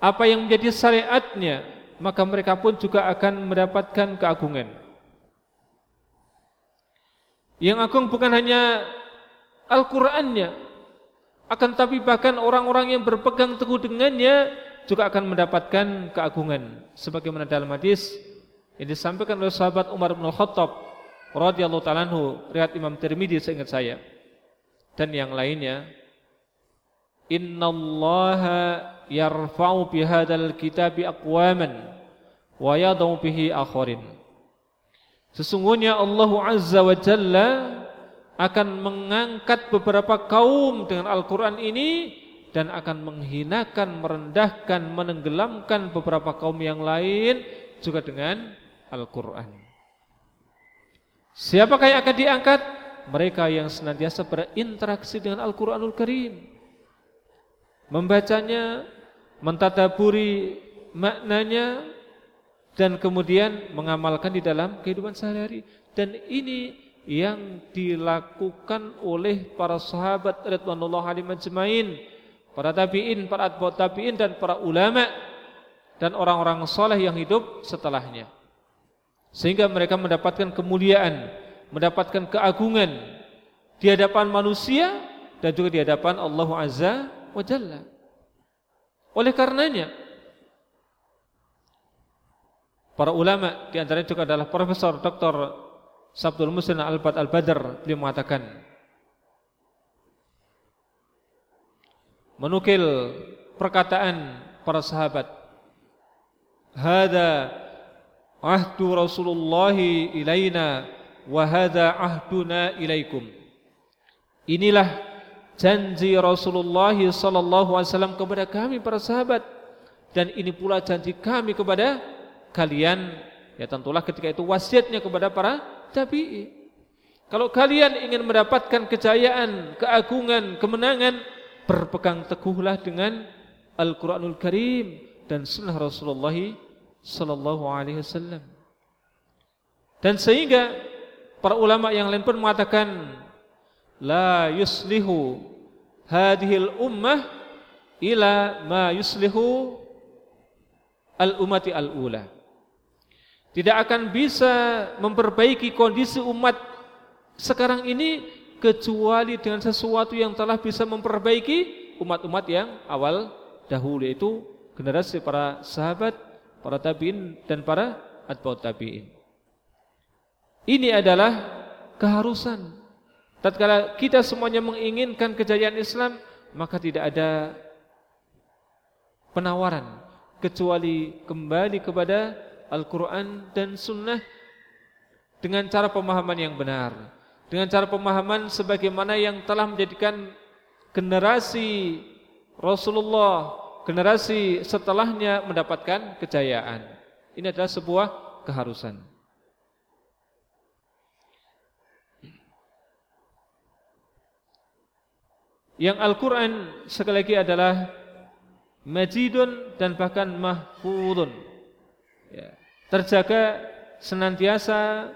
apa yang menjadi syariatnya, maka mereka pun juga akan mendapatkan keagungan. Yang agung bukan hanya Al-Qur'annya, akan tapi bahkan orang-orang yang berpegang teguh dengannya juga akan mendapatkan keagungan. Sebagaimana dalam hadis yang disampaikan oleh sahabat Umar bin Khattab radhiyallahu taala anhu, riwayat Imam Tirmizi seingat saya. Dan yang lainnya innallaha yarfa'u bihadzal kitabi aqwaman wa yadau bihi akharin. Sesungguhnya Allah Azza wa Jalla akan mengangkat beberapa kaum dengan Al-Qur'an ini dan akan menghinakan, merendahkan, menenggelamkan beberapa kaum yang lain juga dengan Al-Qur'an. Siapakah yang akan diangkat? Mereka yang senantiasa berinteraksi dengan Al-Qur'anul Karim membacanya, mentadaburi maknanya dan kemudian mengamalkan di dalam kehidupan sehari-hari. Dan ini yang dilakukan oleh para sahabat radhiyallahu alaihim majma'in, para tabi'in, para atba'ut tabi'in dan para ulama dan orang-orang soleh yang hidup setelahnya. Sehingga mereka mendapatkan kemuliaan, mendapatkan keagungan di hadapan manusia dan juga di hadapan Allah Azza wa jalla. Oleh karenanya para ulama di antaranya juga adalah Profesor Dr. Sabdul Muslim Al-Bad Al-Badr beliau mengatakan menukil perkataan para sahabat hada ahdu Rasulullah ilaina wa hada ahduna ilaikum. Inilah janji Rasulullah sallallahu alaihi wasallam kepada kami para sahabat. Dan ini pula janji kami kepada kalian ya tentulah ketika itu wasiatnya kepada para tabi'i. Kalau kalian ingin mendapatkan kejayaan, keagungan, kemenangan berpegang teguhlah dengan Al-Qur'anul Karim dan sunnah Rasulullah sallallahu alaihi wasallam. Dan sehingga para ulama yang lain pun mengatakan la yuslihu hadhil ummah ila ma yuslihu al umati al ula tidak akan bisa memperbaiki kondisi umat sekarang ini kecuali dengan sesuatu yang telah bisa memperbaiki umat-umat yang awal dahulu yaitu generasi para sahabat, para tabi'in dan para atba'ut tabi'in. Ini adalah keharusan Tatkala kita semuanya menginginkan kejayaan Islam, maka tidak ada penawaran kecuali kembali kepada Al-Quran dan Sunnah dengan cara pemahaman yang benar, dengan cara pemahaman sebagaimana yang telah menjadikan generasi Rasulullah, generasi setelahnya mendapatkan kejayaan. Ini adalah sebuah keharusan. Yang Al-Quran sekali lagi adalah majidun dan bahkan mahfudun. Ya. Terjaga senantiasa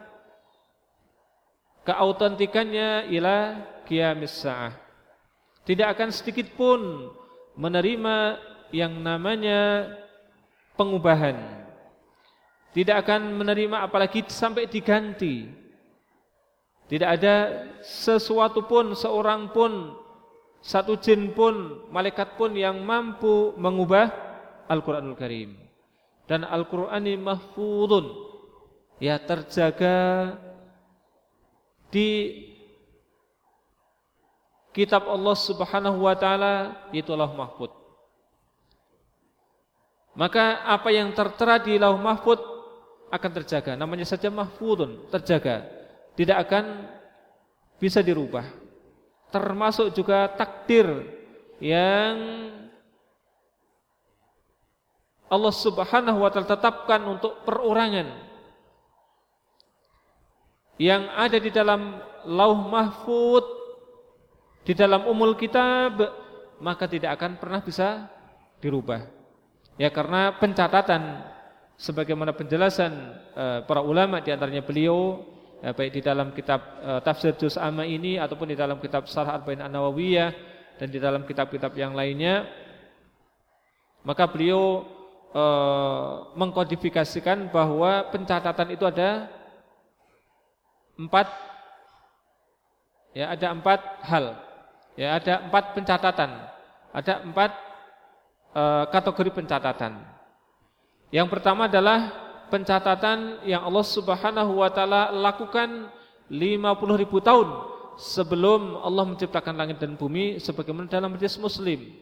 keautentikannya ila kiamis sa'ah. Tidak akan sedikit pun menerima yang namanya pengubahan. Tidak akan menerima apalagi sampai diganti. Tidak ada sesuatu pun, seorang pun satu jin pun, malaikat pun yang mampu mengubah Al-Quranul Karim. Dan Al-Quran ini mahfudun. Ya terjaga di kitab Allah Subhanahu wa taala itulah mahfud. Maka apa yang tertera di Lauh Mahfud akan terjaga. Namanya saja mahfudun, terjaga. Tidak akan bisa dirubah termasuk juga takdir yang Allah Subhanahu wa taala tetapkan untuk perorangan yang ada di dalam Lauh Mahfud di dalam umul kitab maka tidak akan pernah bisa dirubah. Ya karena pencatatan sebagaimana penjelasan uh, para ulama di antaranya beliau uh, baik di dalam kitab uh, tafsir juz amma ini ataupun di dalam kitab Sarh Arba'in An-Nawawiyah dan di dalam kitab-kitab yang lainnya maka beliau uh, mengkodifikasikan bahwa pencatatan itu ada empat ya ada empat hal. Ya ada empat pencatatan. Ada empat uh, kategori pencatatan yang pertama adalah pencatatan yang Allah Subhanahu wa taala lakukan 50 ribu tahun sebelum Allah menciptakan langit dan bumi sebagaimana dalam hadis Muslim.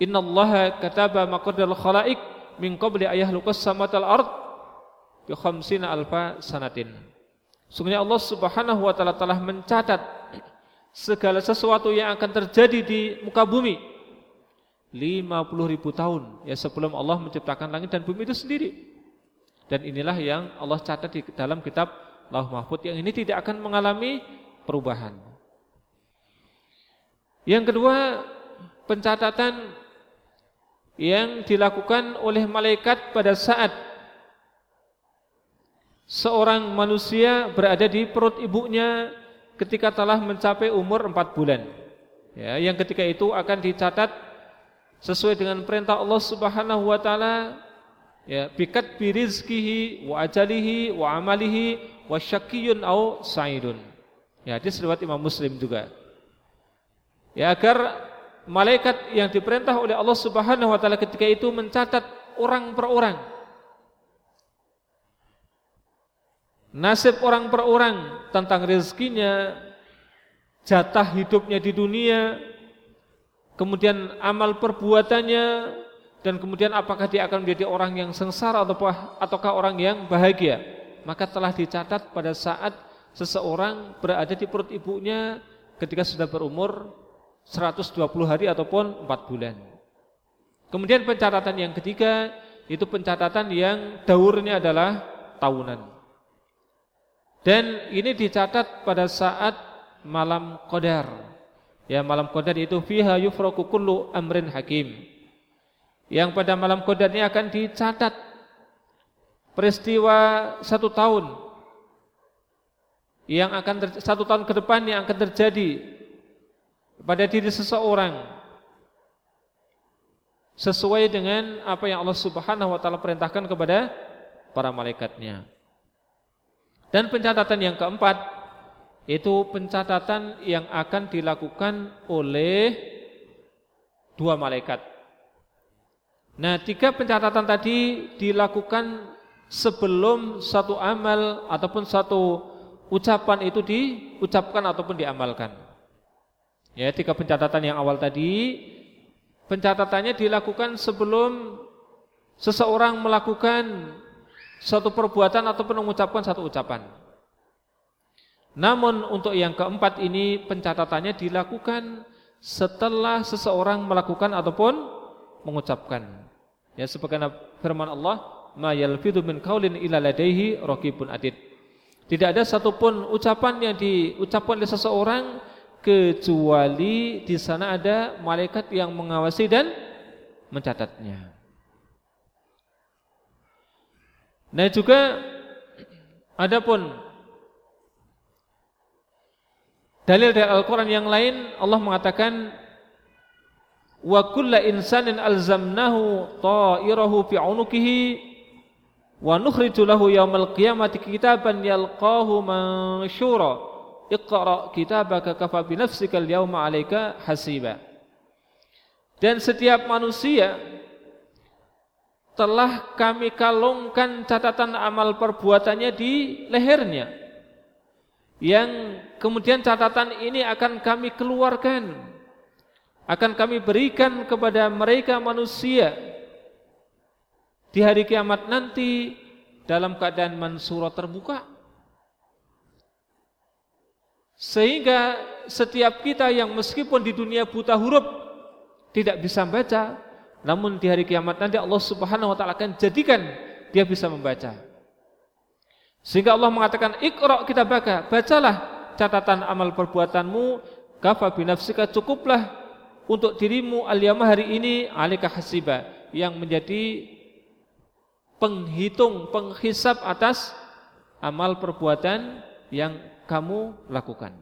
Innallaha kataba maqadal khalaiq min qabli ayahluqas samatal ard bi khamsina alfa sanatin. Sungguhnya Allah Subhanahu wa taala telah mencatat segala sesuatu yang akan terjadi di muka bumi 50 ribu tahun ya sebelum Allah menciptakan langit dan bumi itu sendiri. Dan inilah yang Allah catat di dalam kitab Lauh Mahfud yang ini tidak akan mengalami perubahan. Yang kedua, pencatatan yang dilakukan oleh malaikat pada saat seorang manusia berada di perut ibunya ketika telah mencapai umur 4 bulan. Ya, yang ketika itu akan dicatat sesuai dengan perintah Allah Subhanahu wa taala ya bikat birizkihi wa ajalihi wa amalihi wa syaqiyyun au sa'idun. Ya, hadis riwayat Imam Muslim juga. Ya agar malaikat yang diperintah oleh Allah Subhanahu wa taala ketika itu mencatat orang per orang. Nasib orang per orang tentang rezekinya, jatah hidupnya di dunia, kemudian amal perbuatannya dan kemudian apakah dia akan menjadi orang yang sengsara ataukah ataukah orang yang bahagia? Maka telah dicatat pada saat seseorang berada di perut ibunya ketika sudah berumur 120 hari ataupun 4 bulan. Kemudian pencatatan yang ketiga itu pencatatan yang daurnya adalah tahunan. Dan ini dicatat pada saat malam qadar Ya malam qadar itu fiha yufraku kullu amrin hakim. Yang pada malam qadar ini akan dicatat peristiwa satu tahun yang akan satu tahun ke depan yang akan terjadi pada diri seseorang sesuai dengan apa yang Allah Subhanahu wa taala perintahkan kepada para malaikatnya. Dan pencatatan yang keempat itu pencatatan yang akan dilakukan oleh dua malaikat. Nah, tiga pencatatan tadi dilakukan sebelum satu amal ataupun satu ucapan itu diucapkan ataupun diamalkan. Ya, tiga pencatatan yang awal tadi pencatatannya dilakukan sebelum seseorang melakukan satu perbuatan ataupun mengucapkan satu ucapan. Namun untuk yang keempat ini pencatatannya dilakukan setelah seseorang melakukan ataupun mengucapkan. Ya sebagaimana firman Allah, "Ma yalfidu min qaulin illa ladaihi raqibun atid." Tidak ada satupun ucapan yang diucapkan oleh seseorang kecuali di sana ada malaikat yang mengawasi dan mencatatnya. Nah juga adapun Dalil dari Al-Quran yang lain Allah mengatakan Wa kulla insanin alzamnahu ta'irahu fi unukihi Wa nukhriju lahu yawmal qiyamati kitaban yalqahu mansyura Iqra' kitabaka kafa binafsika al-yawma alaika hasiba. Dan setiap manusia telah kami kalungkan catatan amal perbuatannya di lehernya yang kemudian catatan ini akan kami keluarkan. Akan kami berikan kepada mereka manusia di hari kiamat nanti dalam keadaan mansura terbuka. Sehingga setiap kita yang meskipun di dunia buta huruf tidak bisa membaca namun di hari kiamat nanti Allah Subhanahu wa taala akan jadikan dia bisa membaca sehingga Allah mengatakan Iqra kitabaka, bacalah catatan amal perbuatanmu, kafa binafsika cukuplah untuk dirimu al hari ini alika hasiba yang menjadi penghitung, penghisap atas amal perbuatan yang kamu lakukan.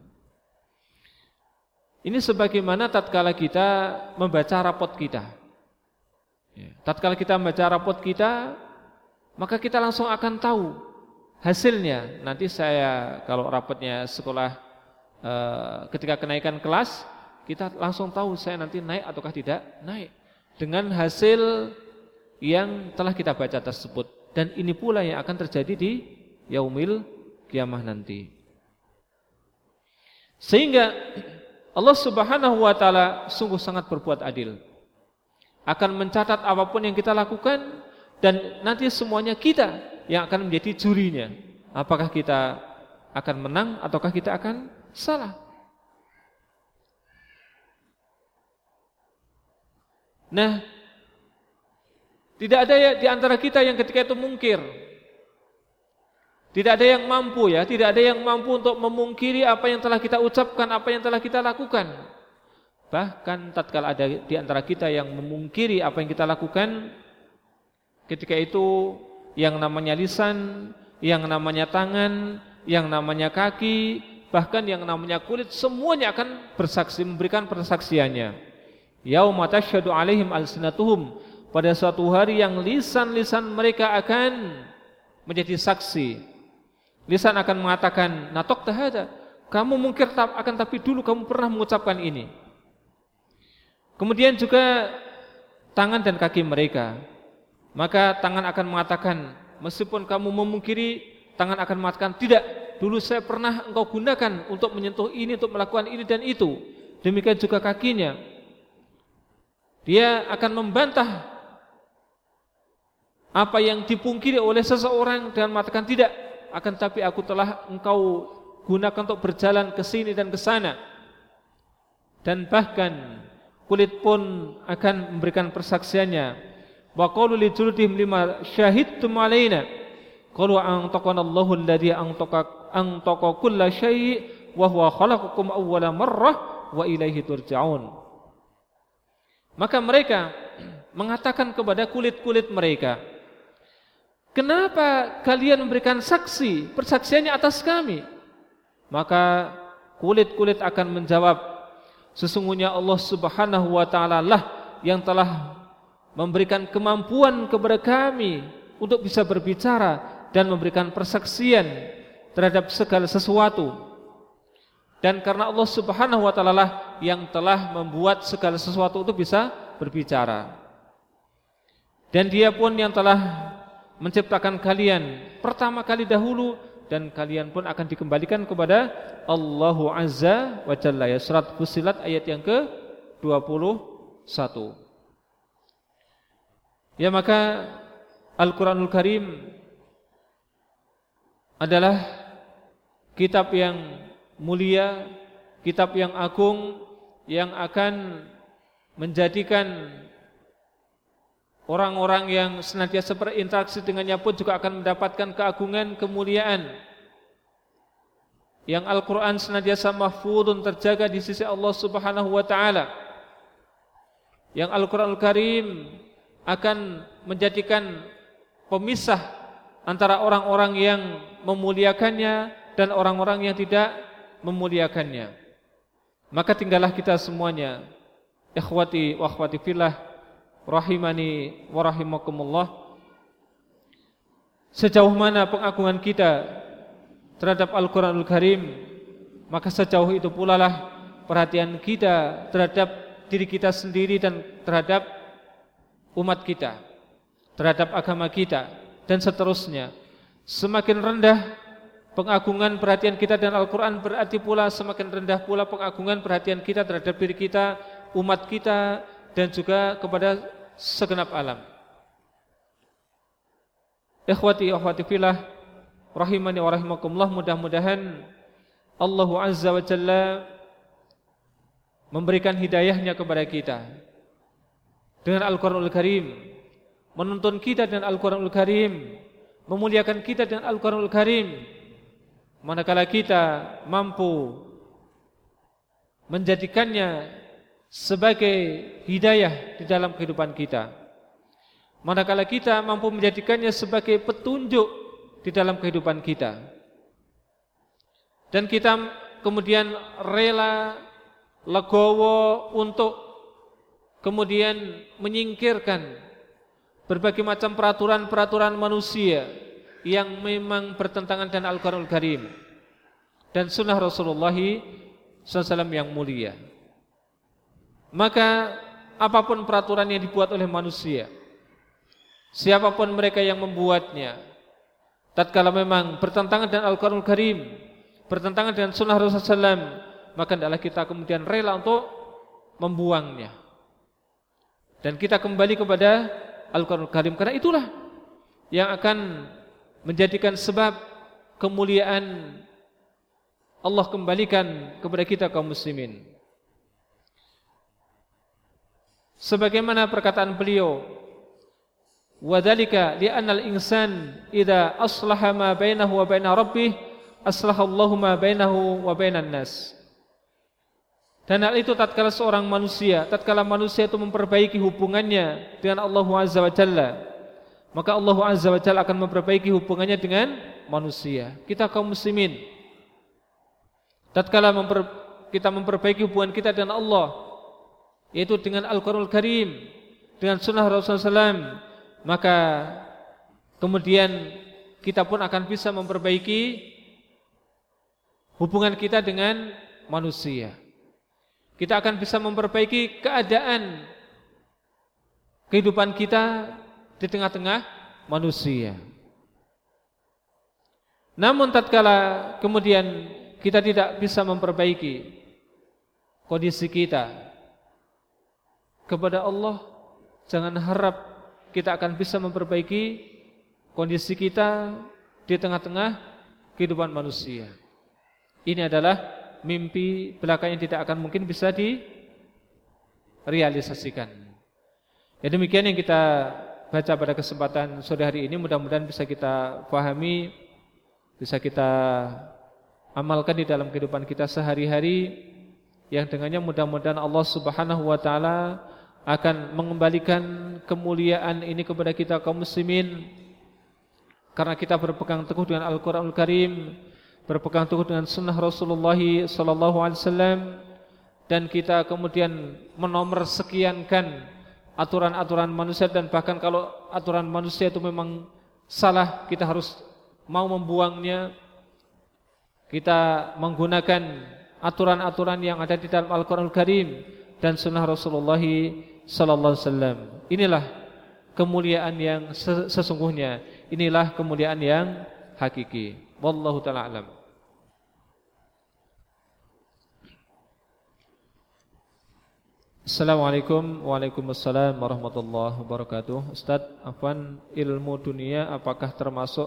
Ini sebagaimana tatkala kita membaca rapot kita. Ya, tatkala kita membaca rapot kita, maka kita langsung akan tahu hasilnya. Nanti saya kalau rapotnya sekolah eh, ketika kenaikan kelas, kita langsung tahu saya nanti naik ataukah tidak naik dengan hasil yang telah kita baca tersebut dan ini pula yang akan terjadi di yaumil kiamah nanti. Sehingga Allah Subhanahu wa taala sungguh sangat berbuat adil. Akan mencatat apa pun yang kita lakukan dan nanti semuanya kita yang akan menjadi jurinya. Apakah kita akan menang ataukah kita akan salah? Nah, tidak ada ya di antara kita yang ketika itu mungkir. Tidak ada yang mampu ya, tidak ada yang mampu untuk memungkiri apa yang telah kita ucapkan, apa yang telah kita lakukan. Bahkan tatkala ada di antara kita yang memungkiri apa yang kita lakukan, ketika itu yang namanya lisan, yang namanya tangan, yang namanya kaki, bahkan yang namanya kulit semuanya akan bersaksi memberikan persaksiannya. Yauma tasyhadu alaihim alsinatuhum pada suatu hari yang lisan-lisan mereka akan menjadi saksi. Lisan akan mengatakan, "Natok tahada." Kamu mungkir akan tapi dulu kamu pernah mengucapkan ini. Kemudian juga tangan dan kaki mereka. Maka tangan akan mengatakan, meskipun kamu memungkiri, tangan akan mengatakan, "Tidak, dulu saya pernah engkau gunakan untuk menyentuh ini, untuk melakukan ini dan itu." Demikian juga kakinya. Dia akan membantah apa yang dipungkiri oleh seseorang dan mengatakan tidak akan tapi aku telah engkau gunakan untuk berjalan ke sini dan ke sana dan bahkan kulit pun akan memberikan persaksiannya wa qalu li juludihim lima syahidtum alaina qalu an taqana Allahu alladhi an taqa an taqa kulla syai' wa huwa khalaqakum awwala marrah wa ilaihi turja'un maka mereka mengatakan kepada kulit-kulit mereka Kenapa kalian memberikan saksi persaksiannya atas kami? Maka kulit-kulit akan menjawab, sesungguhnya Allah Subhanahu wa taala lah yang telah memberikan kemampuan kepada kami untuk bisa berbicara dan memberikan persaksian terhadap segala sesuatu. Dan karena Allah Subhanahu wa taala lah yang telah membuat segala sesuatu itu bisa berbicara. Dan dia pun yang telah menciptakan kalian pertama kali dahulu dan kalian pun akan dikembalikan kepada Allahu Azza wa Jalla ya surat Fusilat ayat yang ke 21 ya maka Al-Quranul Karim adalah kitab yang mulia kitab yang agung yang akan menjadikan Orang-orang yang senantiasa berinteraksi dengannya pun juga akan mendapatkan keagungan, kemuliaan. Yang Al-Quran senantiasa mahfudun terjaga di sisi Allah subhanahu wa ta'ala. Yang Al-Quran Al-Karim akan menjadikan pemisah antara orang-orang yang memuliakannya dan orang-orang yang tidak memuliakannya. Maka tinggallah kita semuanya. Ikhwati wa akhwati fillah rahimani wa rahimakumullah sejauh mana pengagungan kita terhadap Al-Qur'anul Karim maka sejauh itu pula lah perhatian kita terhadap diri kita sendiri dan terhadap umat kita terhadap agama kita dan seterusnya semakin rendah pengagungan perhatian kita dan Al-Quran berarti pula semakin rendah pula pengagungan perhatian kita terhadap diri kita, umat kita dan juga kepada segenap alam. Ikhwati akhwati fillah rahimani wa rahimakumullah mudah-mudahan Allah Azza wa Jalla memberikan hidayahnya kepada kita dengan Al-Qur'anul Karim menuntun kita dengan Al-Qur'anul Karim memuliakan kita dengan Al-Qur'anul Karim manakala kita mampu menjadikannya sebagai hidayah di dalam kehidupan kita. Manakala kita mampu menjadikannya sebagai petunjuk di dalam kehidupan kita. Dan kita kemudian rela legowo untuk kemudian menyingkirkan berbagai macam peraturan-peraturan manusia yang memang bertentangan dengan Al-Quranul Karim dan sunnah Rasulullah SAW yang mulia. Maka apa pun peraturan yang dibuat oleh manusia, siapa pun mereka yang membuatnya, tatkala memang bertentangan dengan Al-Quranul Karim, bertentangan dengan sunnah Rasulullah SAW, maka adalah kita kemudian rela untuk membuangnya. Dan kita kembali kepada Al-Quranul Karim karena itulah yang akan menjadikan sebab kemuliaan Allah kembalikan kepada kita kaum muslimin. Sebagaimana perkataan beliau, "Wadzalika li'anna al-insan idza aslaha ma bainahu wa baina rabbih, aslaha Allahu ma bainahu wa bainan nas." Dan hal itu tatkala seorang manusia, tatkala manusia itu memperbaiki hubungannya dengan Allah Azza wa Jalla, maka Allah Azza wa Jalla akan memperbaiki hubungannya dengan manusia. Kita kaum muslimin tatkala memper, kita memperbaiki hubungan kita dengan Allah yaitu dengan Al-Qur'anul Karim, dengan sunnah Rasulullah SAW, maka kemudian kita pun akan bisa memperbaiki hubungan kita dengan manusia. Kita akan bisa memperbaiki keadaan kehidupan kita di tengah-tengah manusia. Namun tatkala kemudian kita tidak bisa memperbaiki kondisi kita kepada Allah, jangan harap kita akan bisa memperbaiki kondisi kita di tengah-tengah kehidupan manusia. Ini adalah mimpi belaka yang tidak akan mungkin bisa direalisasikan. Ya demikian yang kita baca pada kesempatan sore hari ini. Mudah-mudahan bisa kita pahami bisa kita amalkan di dalam kehidupan kita sehari-hari. Yang dengannya mudah-mudahan Allah Subhanahu wa taala akan mengembalikan kemuliaan ini kepada kita kaum muslimin. Karena kita berpegang teguh dengan Al-Qur'anul Karim, berpegang teguh dengan sunnah Rasulullah sallallahu alaihi wasallam dan kita kemudian menomor sekiankan aturan-aturan manusia dan bahkan kalau aturan manusia itu memang salah kita harus mau membuangnya. Kita menggunakan aturan-aturan yang ada di dalam Al-Qur'anul Karim dan sunnah Rasulullah sallallahu alaihi wasallam. Inilah kemuliaan yang sesungguhnya. Inilah kemuliaan yang hakiki. Wallahu taala alam Assalamualaikum Waalaikumsalam warahmatullahi wabarakatuh. Ustaz, Afan ilmu dunia apakah termasuk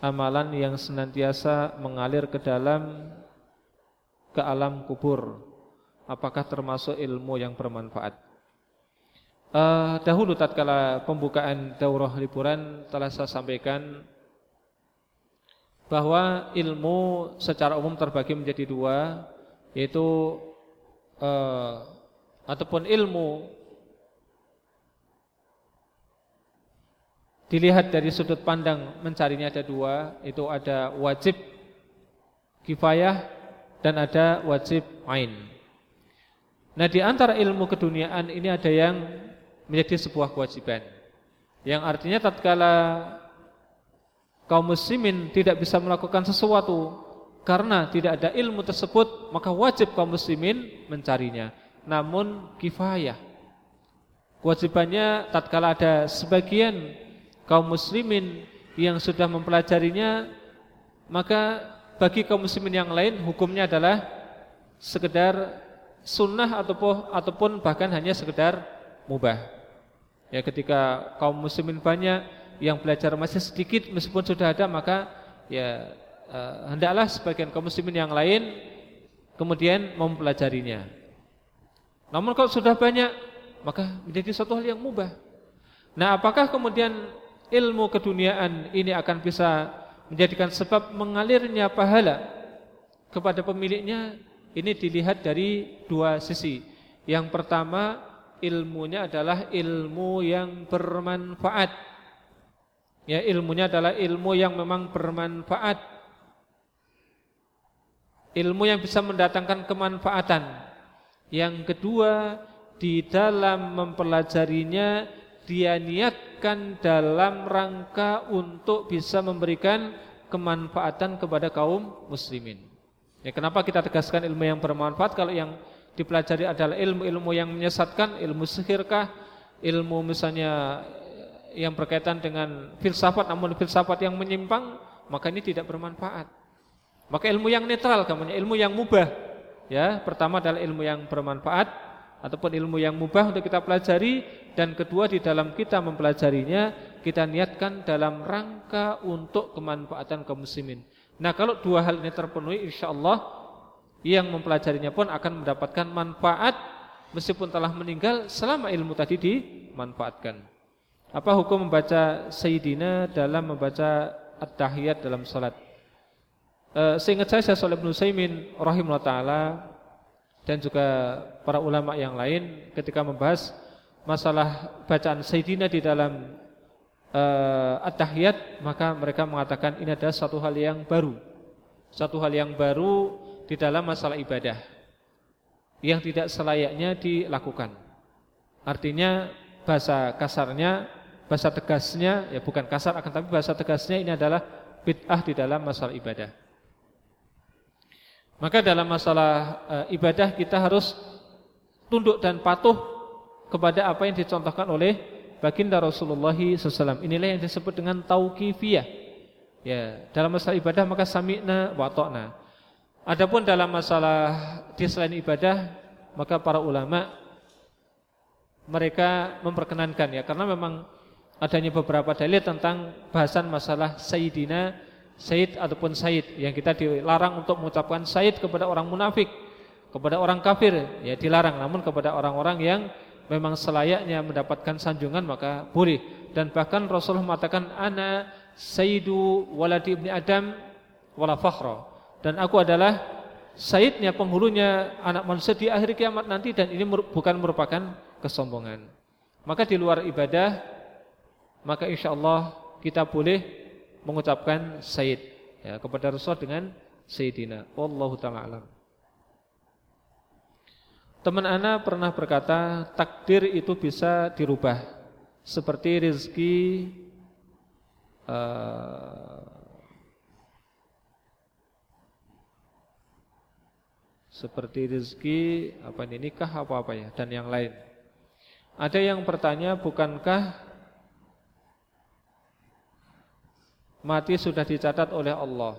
amalan yang senantiasa mengalir ke dalam ke alam kubur? Apakah termasuk ilmu yang bermanfaat? Uh, Dahulu tatkala pembukaan daurah liburan telah saya sampaikan Bahwa ilmu secara umum terbagi menjadi dua Yaitu uh, ataupun ilmu dilihat dari sudut pandang mencarinya ada dua itu ada wajib kifayah dan ada wajib ain. Nah di antara ilmu keduniaan ini ada yang menjadi sebuah kewajiban yang artinya tatkala kaum muslimin tidak bisa melakukan sesuatu karena tidak ada ilmu tersebut maka wajib kaum muslimin mencarinya namun kifayah. Kewajibannya tatkala ada sebagian kaum muslimin yang sudah mempelajarinya, maka bagi kaum muslimin yang lain hukumnya adalah sekedar sunnah ataupun bahkan hanya sekedar mubah. Ya ketika kaum muslimin banyak yang belajar masih sedikit meskipun sudah ada maka ya eh, hendaklah sebagian kaum muslimin yang lain kemudian mempelajarinya. Namun kalau sudah banyak maka menjadi suatu hal yang mubah. Nah, apakah kemudian ilmu keduniaan ini akan bisa menjadikan sebab mengalirnya pahala kepada pemiliknya? Ini dilihat dari dua sisi. Yang pertama, ilmunya adalah ilmu yang bermanfaat. Ya, ilmunya adalah ilmu yang memang bermanfaat. Ilmu yang bisa mendatangkan kemanfaatan. Yang kedua, di dalam mempelajarinya dia niatkan dalam rangka untuk bisa memberikan kemanfaatan kepada kaum muslimin. Ya, kenapa kita tegaskan ilmu yang bermanfaat kalau yang dipelajari adalah ilmu-ilmu yang menyesatkan, ilmu sihirkah, ilmu misalnya yang berkaitan dengan filsafat namun filsafat yang menyimpang, maka ini tidak bermanfaat. Maka ilmu yang netral ilmu yang mubah. Ya, pertama adalah ilmu yang bermanfaat ataupun ilmu yang mubah untuk kita pelajari dan kedua di dalam kita mempelajarinya kita niatkan dalam rangka untuk kemanfaatan kaum muslimin. Nah, kalau dua hal ini terpenuhi insyaallah yang mempelajarinya pun akan mendapatkan manfaat meskipun telah meninggal selama ilmu tadi dimanfaatkan. Apa hukum membaca Sayyidina dalam membaca At-Tahiyat dalam salat? E, seingat saya Syekh Shalih bin rahimahullah taala dan juga para ulama yang lain ketika membahas masalah bacaan Sayyidina di dalam e, At-Tahiyat maka mereka mengatakan ini adalah satu hal yang baru. Satu hal yang baru di dalam masalah ibadah yang tidak selayaknya dilakukan. Artinya bahasa kasarnya, bahasa tegasnya ya bukan kasar akan tapi bahasa tegasnya ini adalah bid'ah di dalam masalah ibadah. Maka dalam masalah e, ibadah kita harus tunduk dan patuh kepada apa yang dicontohkan oleh baginda Rasulullah SAW. Inilah yang disebut dengan tauqifiyah. Ya, dalam masalah ibadah maka sami'na wa ta'na. Adapun dalam masalah di selain ibadah, maka para ulama mereka memperkenankan ya karena memang adanya beberapa dalil tentang bahasan masalah sayyidina, sayyid ataupun sayyid yang kita dilarang untuk mengucapkan sayyid kepada orang munafik, kepada orang kafir ya dilarang. Namun kepada orang-orang yang memang selayaknya mendapatkan sanjungan maka boleh. Dan bahkan Rasulullah mengatakan ana sayyidu waladi ibni adam wala fakhra. Dan aku adalah sayyidnya penghulunya anak manusia di akhir kiamat nanti dan ini bukan merupakan kesombongan. Maka di luar ibadah maka insya Allah kita boleh mengucapkan sayyid ya, kepada Rasul dengan sayyidina. Wallahu taala alam. Teman ana pernah berkata takdir itu bisa dirubah seperti rezeki uh, seperti rezeki apa ini nikah apa apa ya dan yang lain. Ada yang bertanya bukankah mati sudah dicatat oleh Allah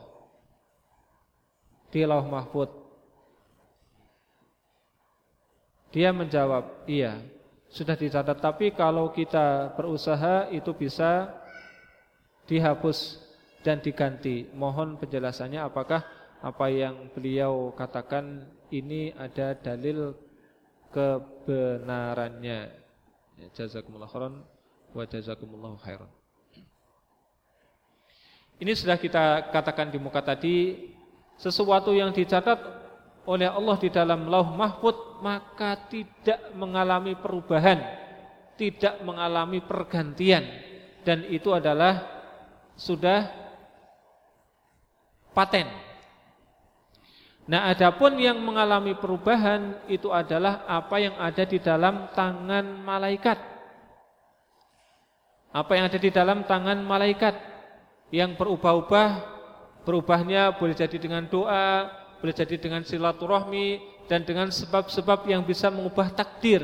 di Lauh Mahfud? Dia menjawab, iya, sudah dicatat tapi kalau kita berusaha itu bisa dihapus dan diganti. Mohon penjelasannya apakah apa yang beliau katakan ini ada dalil kebenarannya. Ya, jazakumullah khairan wa jazakumullahu khairan. Ini sudah kita katakan di muka tadi sesuatu yang dicatat oleh Allah di dalam Lauh Mahfud maka tidak mengalami perubahan, tidak mengalami pergantian. Dan itu adalah sudah paten. Nah, adapun yang mengalami perubahan itu adalah apa yang ada di dalam tangan malaikat. Apa yang ada di dalam tangan malaikat yang berubah-ubah, berubahnya boleh jadi dengan doa, boleh jadi dengan silaturahmi dan dengan sebab-sebab yang bisa mengubah takdir.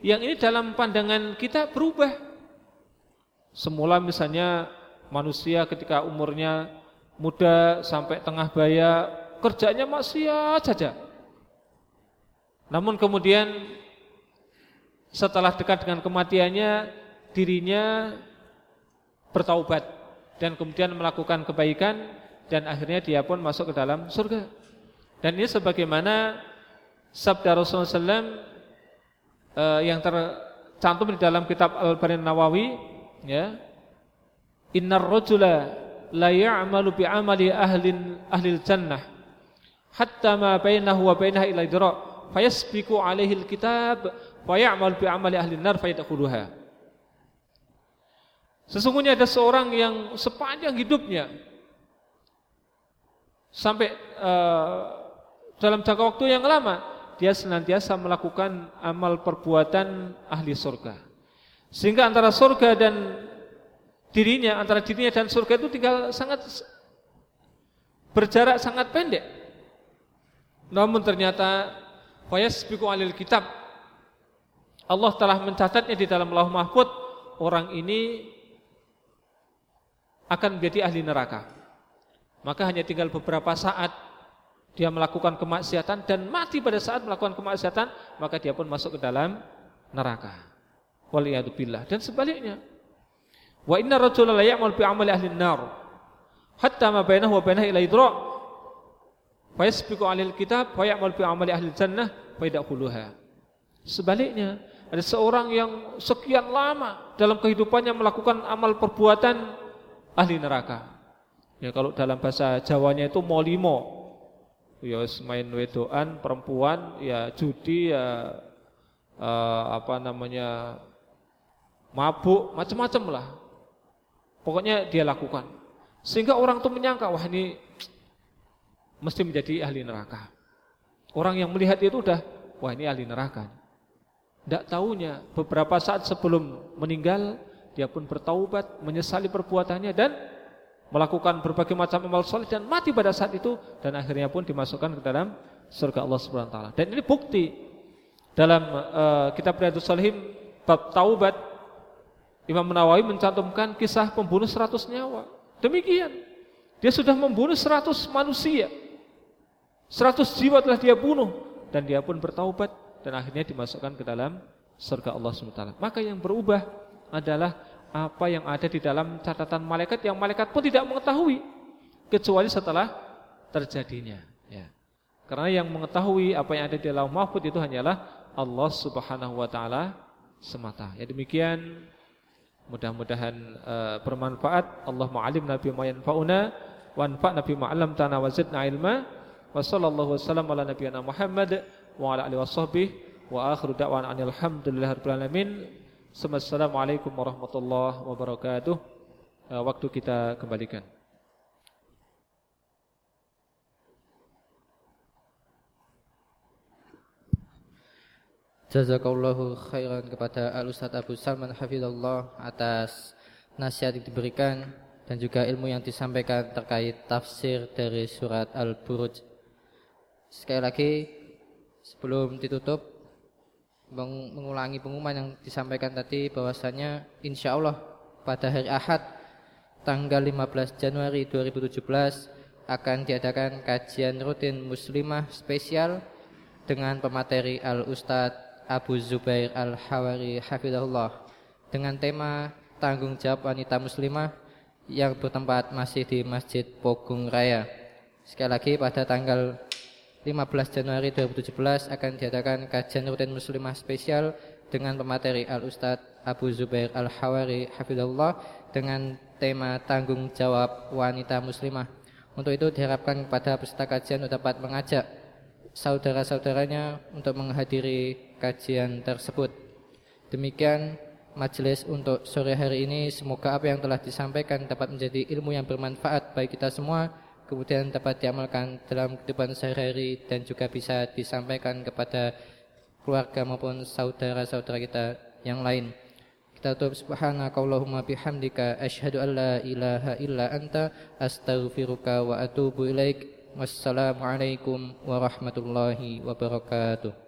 Yang ini dalam pandangan kita berubah. Semula misalnya manusia ketika umurnya muda sampai tengah baya kerjanya maksiat saja. Namun kemudian setelah dekat dengan kematiannya dirinya bertaubat dan kemudian melakukan kebaikan dan akhirnya dia pun masuk ke dalam surga. Dan ini sebagaimana sabda Rasulullah SAW eh, yang tercantum di dalam kitab Al-Barin Nawawi ya. Innar rajula la ya'malu bi amali ahlin ahlil jannah hatta ma bainahu wa bainaha ila idra fayasbiqu alaihi alkitab fa ya'mal bi amali ahli nar fa yadkhuluha. Sesungguhnya ada seorang yang sepanjang hidupnya sampai uh, dalam jangka waktu yang lama dia senantiasa melakukan amal perbuatan ahli surga. Sehingga antara surga dan dirinya, antara dirinya dan surga itu tinggal sangat berjarak sangat pendek. Namun ternyata fayasbiqu alil kitab Allah telah mencatatnya di dalam Lauh Mahfud orang ini akan menjadi ahli neraka. Maka hanya tinggal beberapa saat dia melakukan kemaksiatan dan mati pada saat melakukan kemaksiatan, maka dia pun masuk ke dalam neraka. Waliyadzubillah. Dan sebaliknya. Wa inna rajula la ya'mal bi amali ahli nar hatta ma bainahu wa bainahu ila idra' fa yasbiqu 'alal kitab fa ya'mal bi amali ahli jannah fa yadkhuluha. Sebaliknya, ada seorang yang sekian lama dalam kehidupannya melakukan amal perbuatan ahli neraka. Ya kalau dalam bahasa Jawanya itu molimo. Ya main wedoan perempuan, ya judi, ya uh, apa namanya mabuk, macam-macam lah. Pokoknya dia lakukan. Sehingga orang itu menyangka, wah ini mesti menjadi ahli neraka. Orang yang melihat itu udah, wah ini ahli neraka. Tidak tahunya beberapa saat sebelum meninggal, dia pun bertaubat, menyesali perbuatannya dan melakukan berbagai macam amal soleh dan mati pada saat itu dan akhirnya pun dimasukkan ke dalam surga Allah Subhanahu wa taala. Dan ini bukti dalam uh, kitab Riyadhus Shalihin bab taubat Imam Nawawi mencantumkan kisah pembunuh 100 nyawa. Demikian. Dia sudah membunuh 100 manusia. 100 jiwa telah dia bunuh dan dia pun bertaubat dan akhirnya dimasukkan ke dalam surga Allah SWT. Maka yang berubah adalah apa yang ada di dalam catatan malaikat yang malaikat pun tidak mengetahui kecuali setelah terjadinya. Ya. Karena yang mengetahui apa yang ada di dalam mahfud itu hanyalah Allah Subhanahu Wa Taala semata. Ya demikian Mudah-mudahan uh, bermanfaat. Allah ma'alim nabi ma yanfa'una wa anfa' nabi ma'alam tana wa zidna ilma. Wa sallallahu wasallam ala nabiyana Muhammad wa ala alihi washabbihi wa akhiru da'wana alhamdulillahi rabbil alamin. Assalamualaikum warahmatullahi wabarakatuh. Uh, waktu kita kembalikan.
Jazakallahu khairan kepada Al Ustaz Abu Salman Hafizullah atas nasihat yang diberikan dan juga ilmu yang disampaikan terkait tafsir dari surat Al-Buruj. Sekali lagi sebelum ditutup mengulangi pengumuman yang disampaikan tadi bahwasanya insya Allah pada hari Ahad tanggal 15 Januari 2017 akan diadakan kajian rutin muslimah spesial dengan pemateri Al Ustadz Abu Zubair Al-Hawari Hafizahullah dengan tema tanggung jawab wanita muslimah yang bertempat masih di Masjid Pogung Raya. Sekali lagi pada tanggal 15 Januari 2017 akan diadakan kajian rutin muslimah spesial dengan pemateri Al-Ustadz Abu Zubair Al-Hawari Hafizahullah dengan tema tanggung jawab wanita muslimah. Untuk itu diharapkan kepada peserta kajian dapat mengajak saudara-saudaranya untuk menghadiri kajian tersebut. Demikian majelis untuk sore hari ini. Semoga apa yang telah disampaikan dapat menjadi ilmu yang bermanfaat bagi kita semua, kemudian dapat diamalkan dalam kehidupan sehari-hari dan juga bisa disampaikan kepada keluarga maupun saudara-saudara kita yang lain. Kita tutup subhanakallahumma bihamdika asyhadu an la ilaha illa anta astaghfiruka wa atubu ilaik. Wassalamualaikum warahmatullahi wabarakatuh.